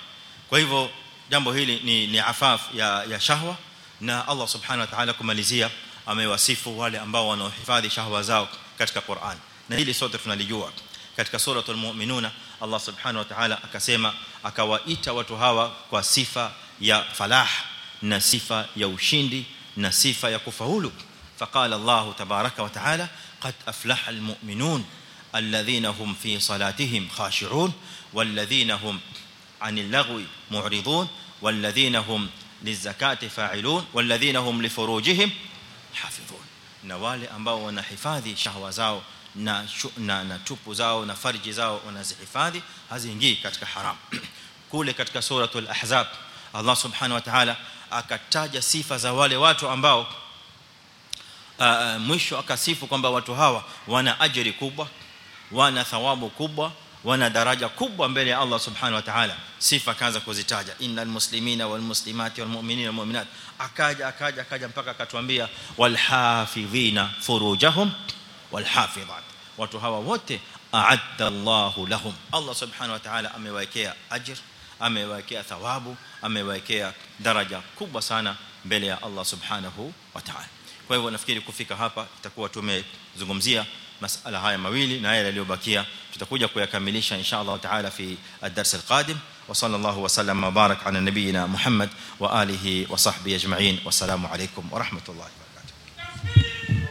kwa hivyo jambo hili ni ni afaf ya ya shahwa na Allah subhanahu wa ta'ala kumalizia amewasifu wale ambao wanaohifadhi shahwa zao katika Qur'an na hili sote tunalijua katika suratul mu'minuna Allah subhanahu wa ta'ala akasema akawaita watu hawa kwa sifa ya falah na sifa ya ushindi na sifa ya kufaulu faqala Allah tabaraka wa ta'ala qad aflaha almu'minun alladhina hum fi salatihim khashi'un walladhina hum 'anil lagwi mu'ridun walladhina hum lizakati fa'ilun walladhina hum lifurujihim hafidhun na wale ambao wanahifadhi shahwa zao na na, na tupu zao na farji zao wanazihifadhi haziingii katika haram. Kule katika suratul ahzab Allah subhanahu wa ta'ala akataja sifa za wale watu ambao uh, mwisho akasifu kwamba watu hawa wana ajiri kubwa wana thawabu kubwa wana daraja kubwa mbele ya Allah subhanahu wa ta'ala sifa kaanza kuzitaja innal muslimina wal muslimati wal mu'minina wal mu'minat akaja akaja akaja mpaka akatuambia wal hafidhina furujahum wal hafidhat watu hawa wote a'adda Allahu lahum Allah subhanahu wa ta'ala amewaekea ajr amewaekea thawabu amewaekea daraja kubwa sana mbele ya Allah subhanahu wa ta'ala kwa hivyo nafikiri kufika hapa itakuwa tumezungumzia masala haya mawili na yale yaliyobakia tutakuja kuyakamilisha insha Allah taala fi ad-dars al-qadim wa sallallahu wa sallam wa barak ala nabiyyina Muhammad wa alihi wa sahbihi ajma'in wassalamu alaykum wa rahmatullahi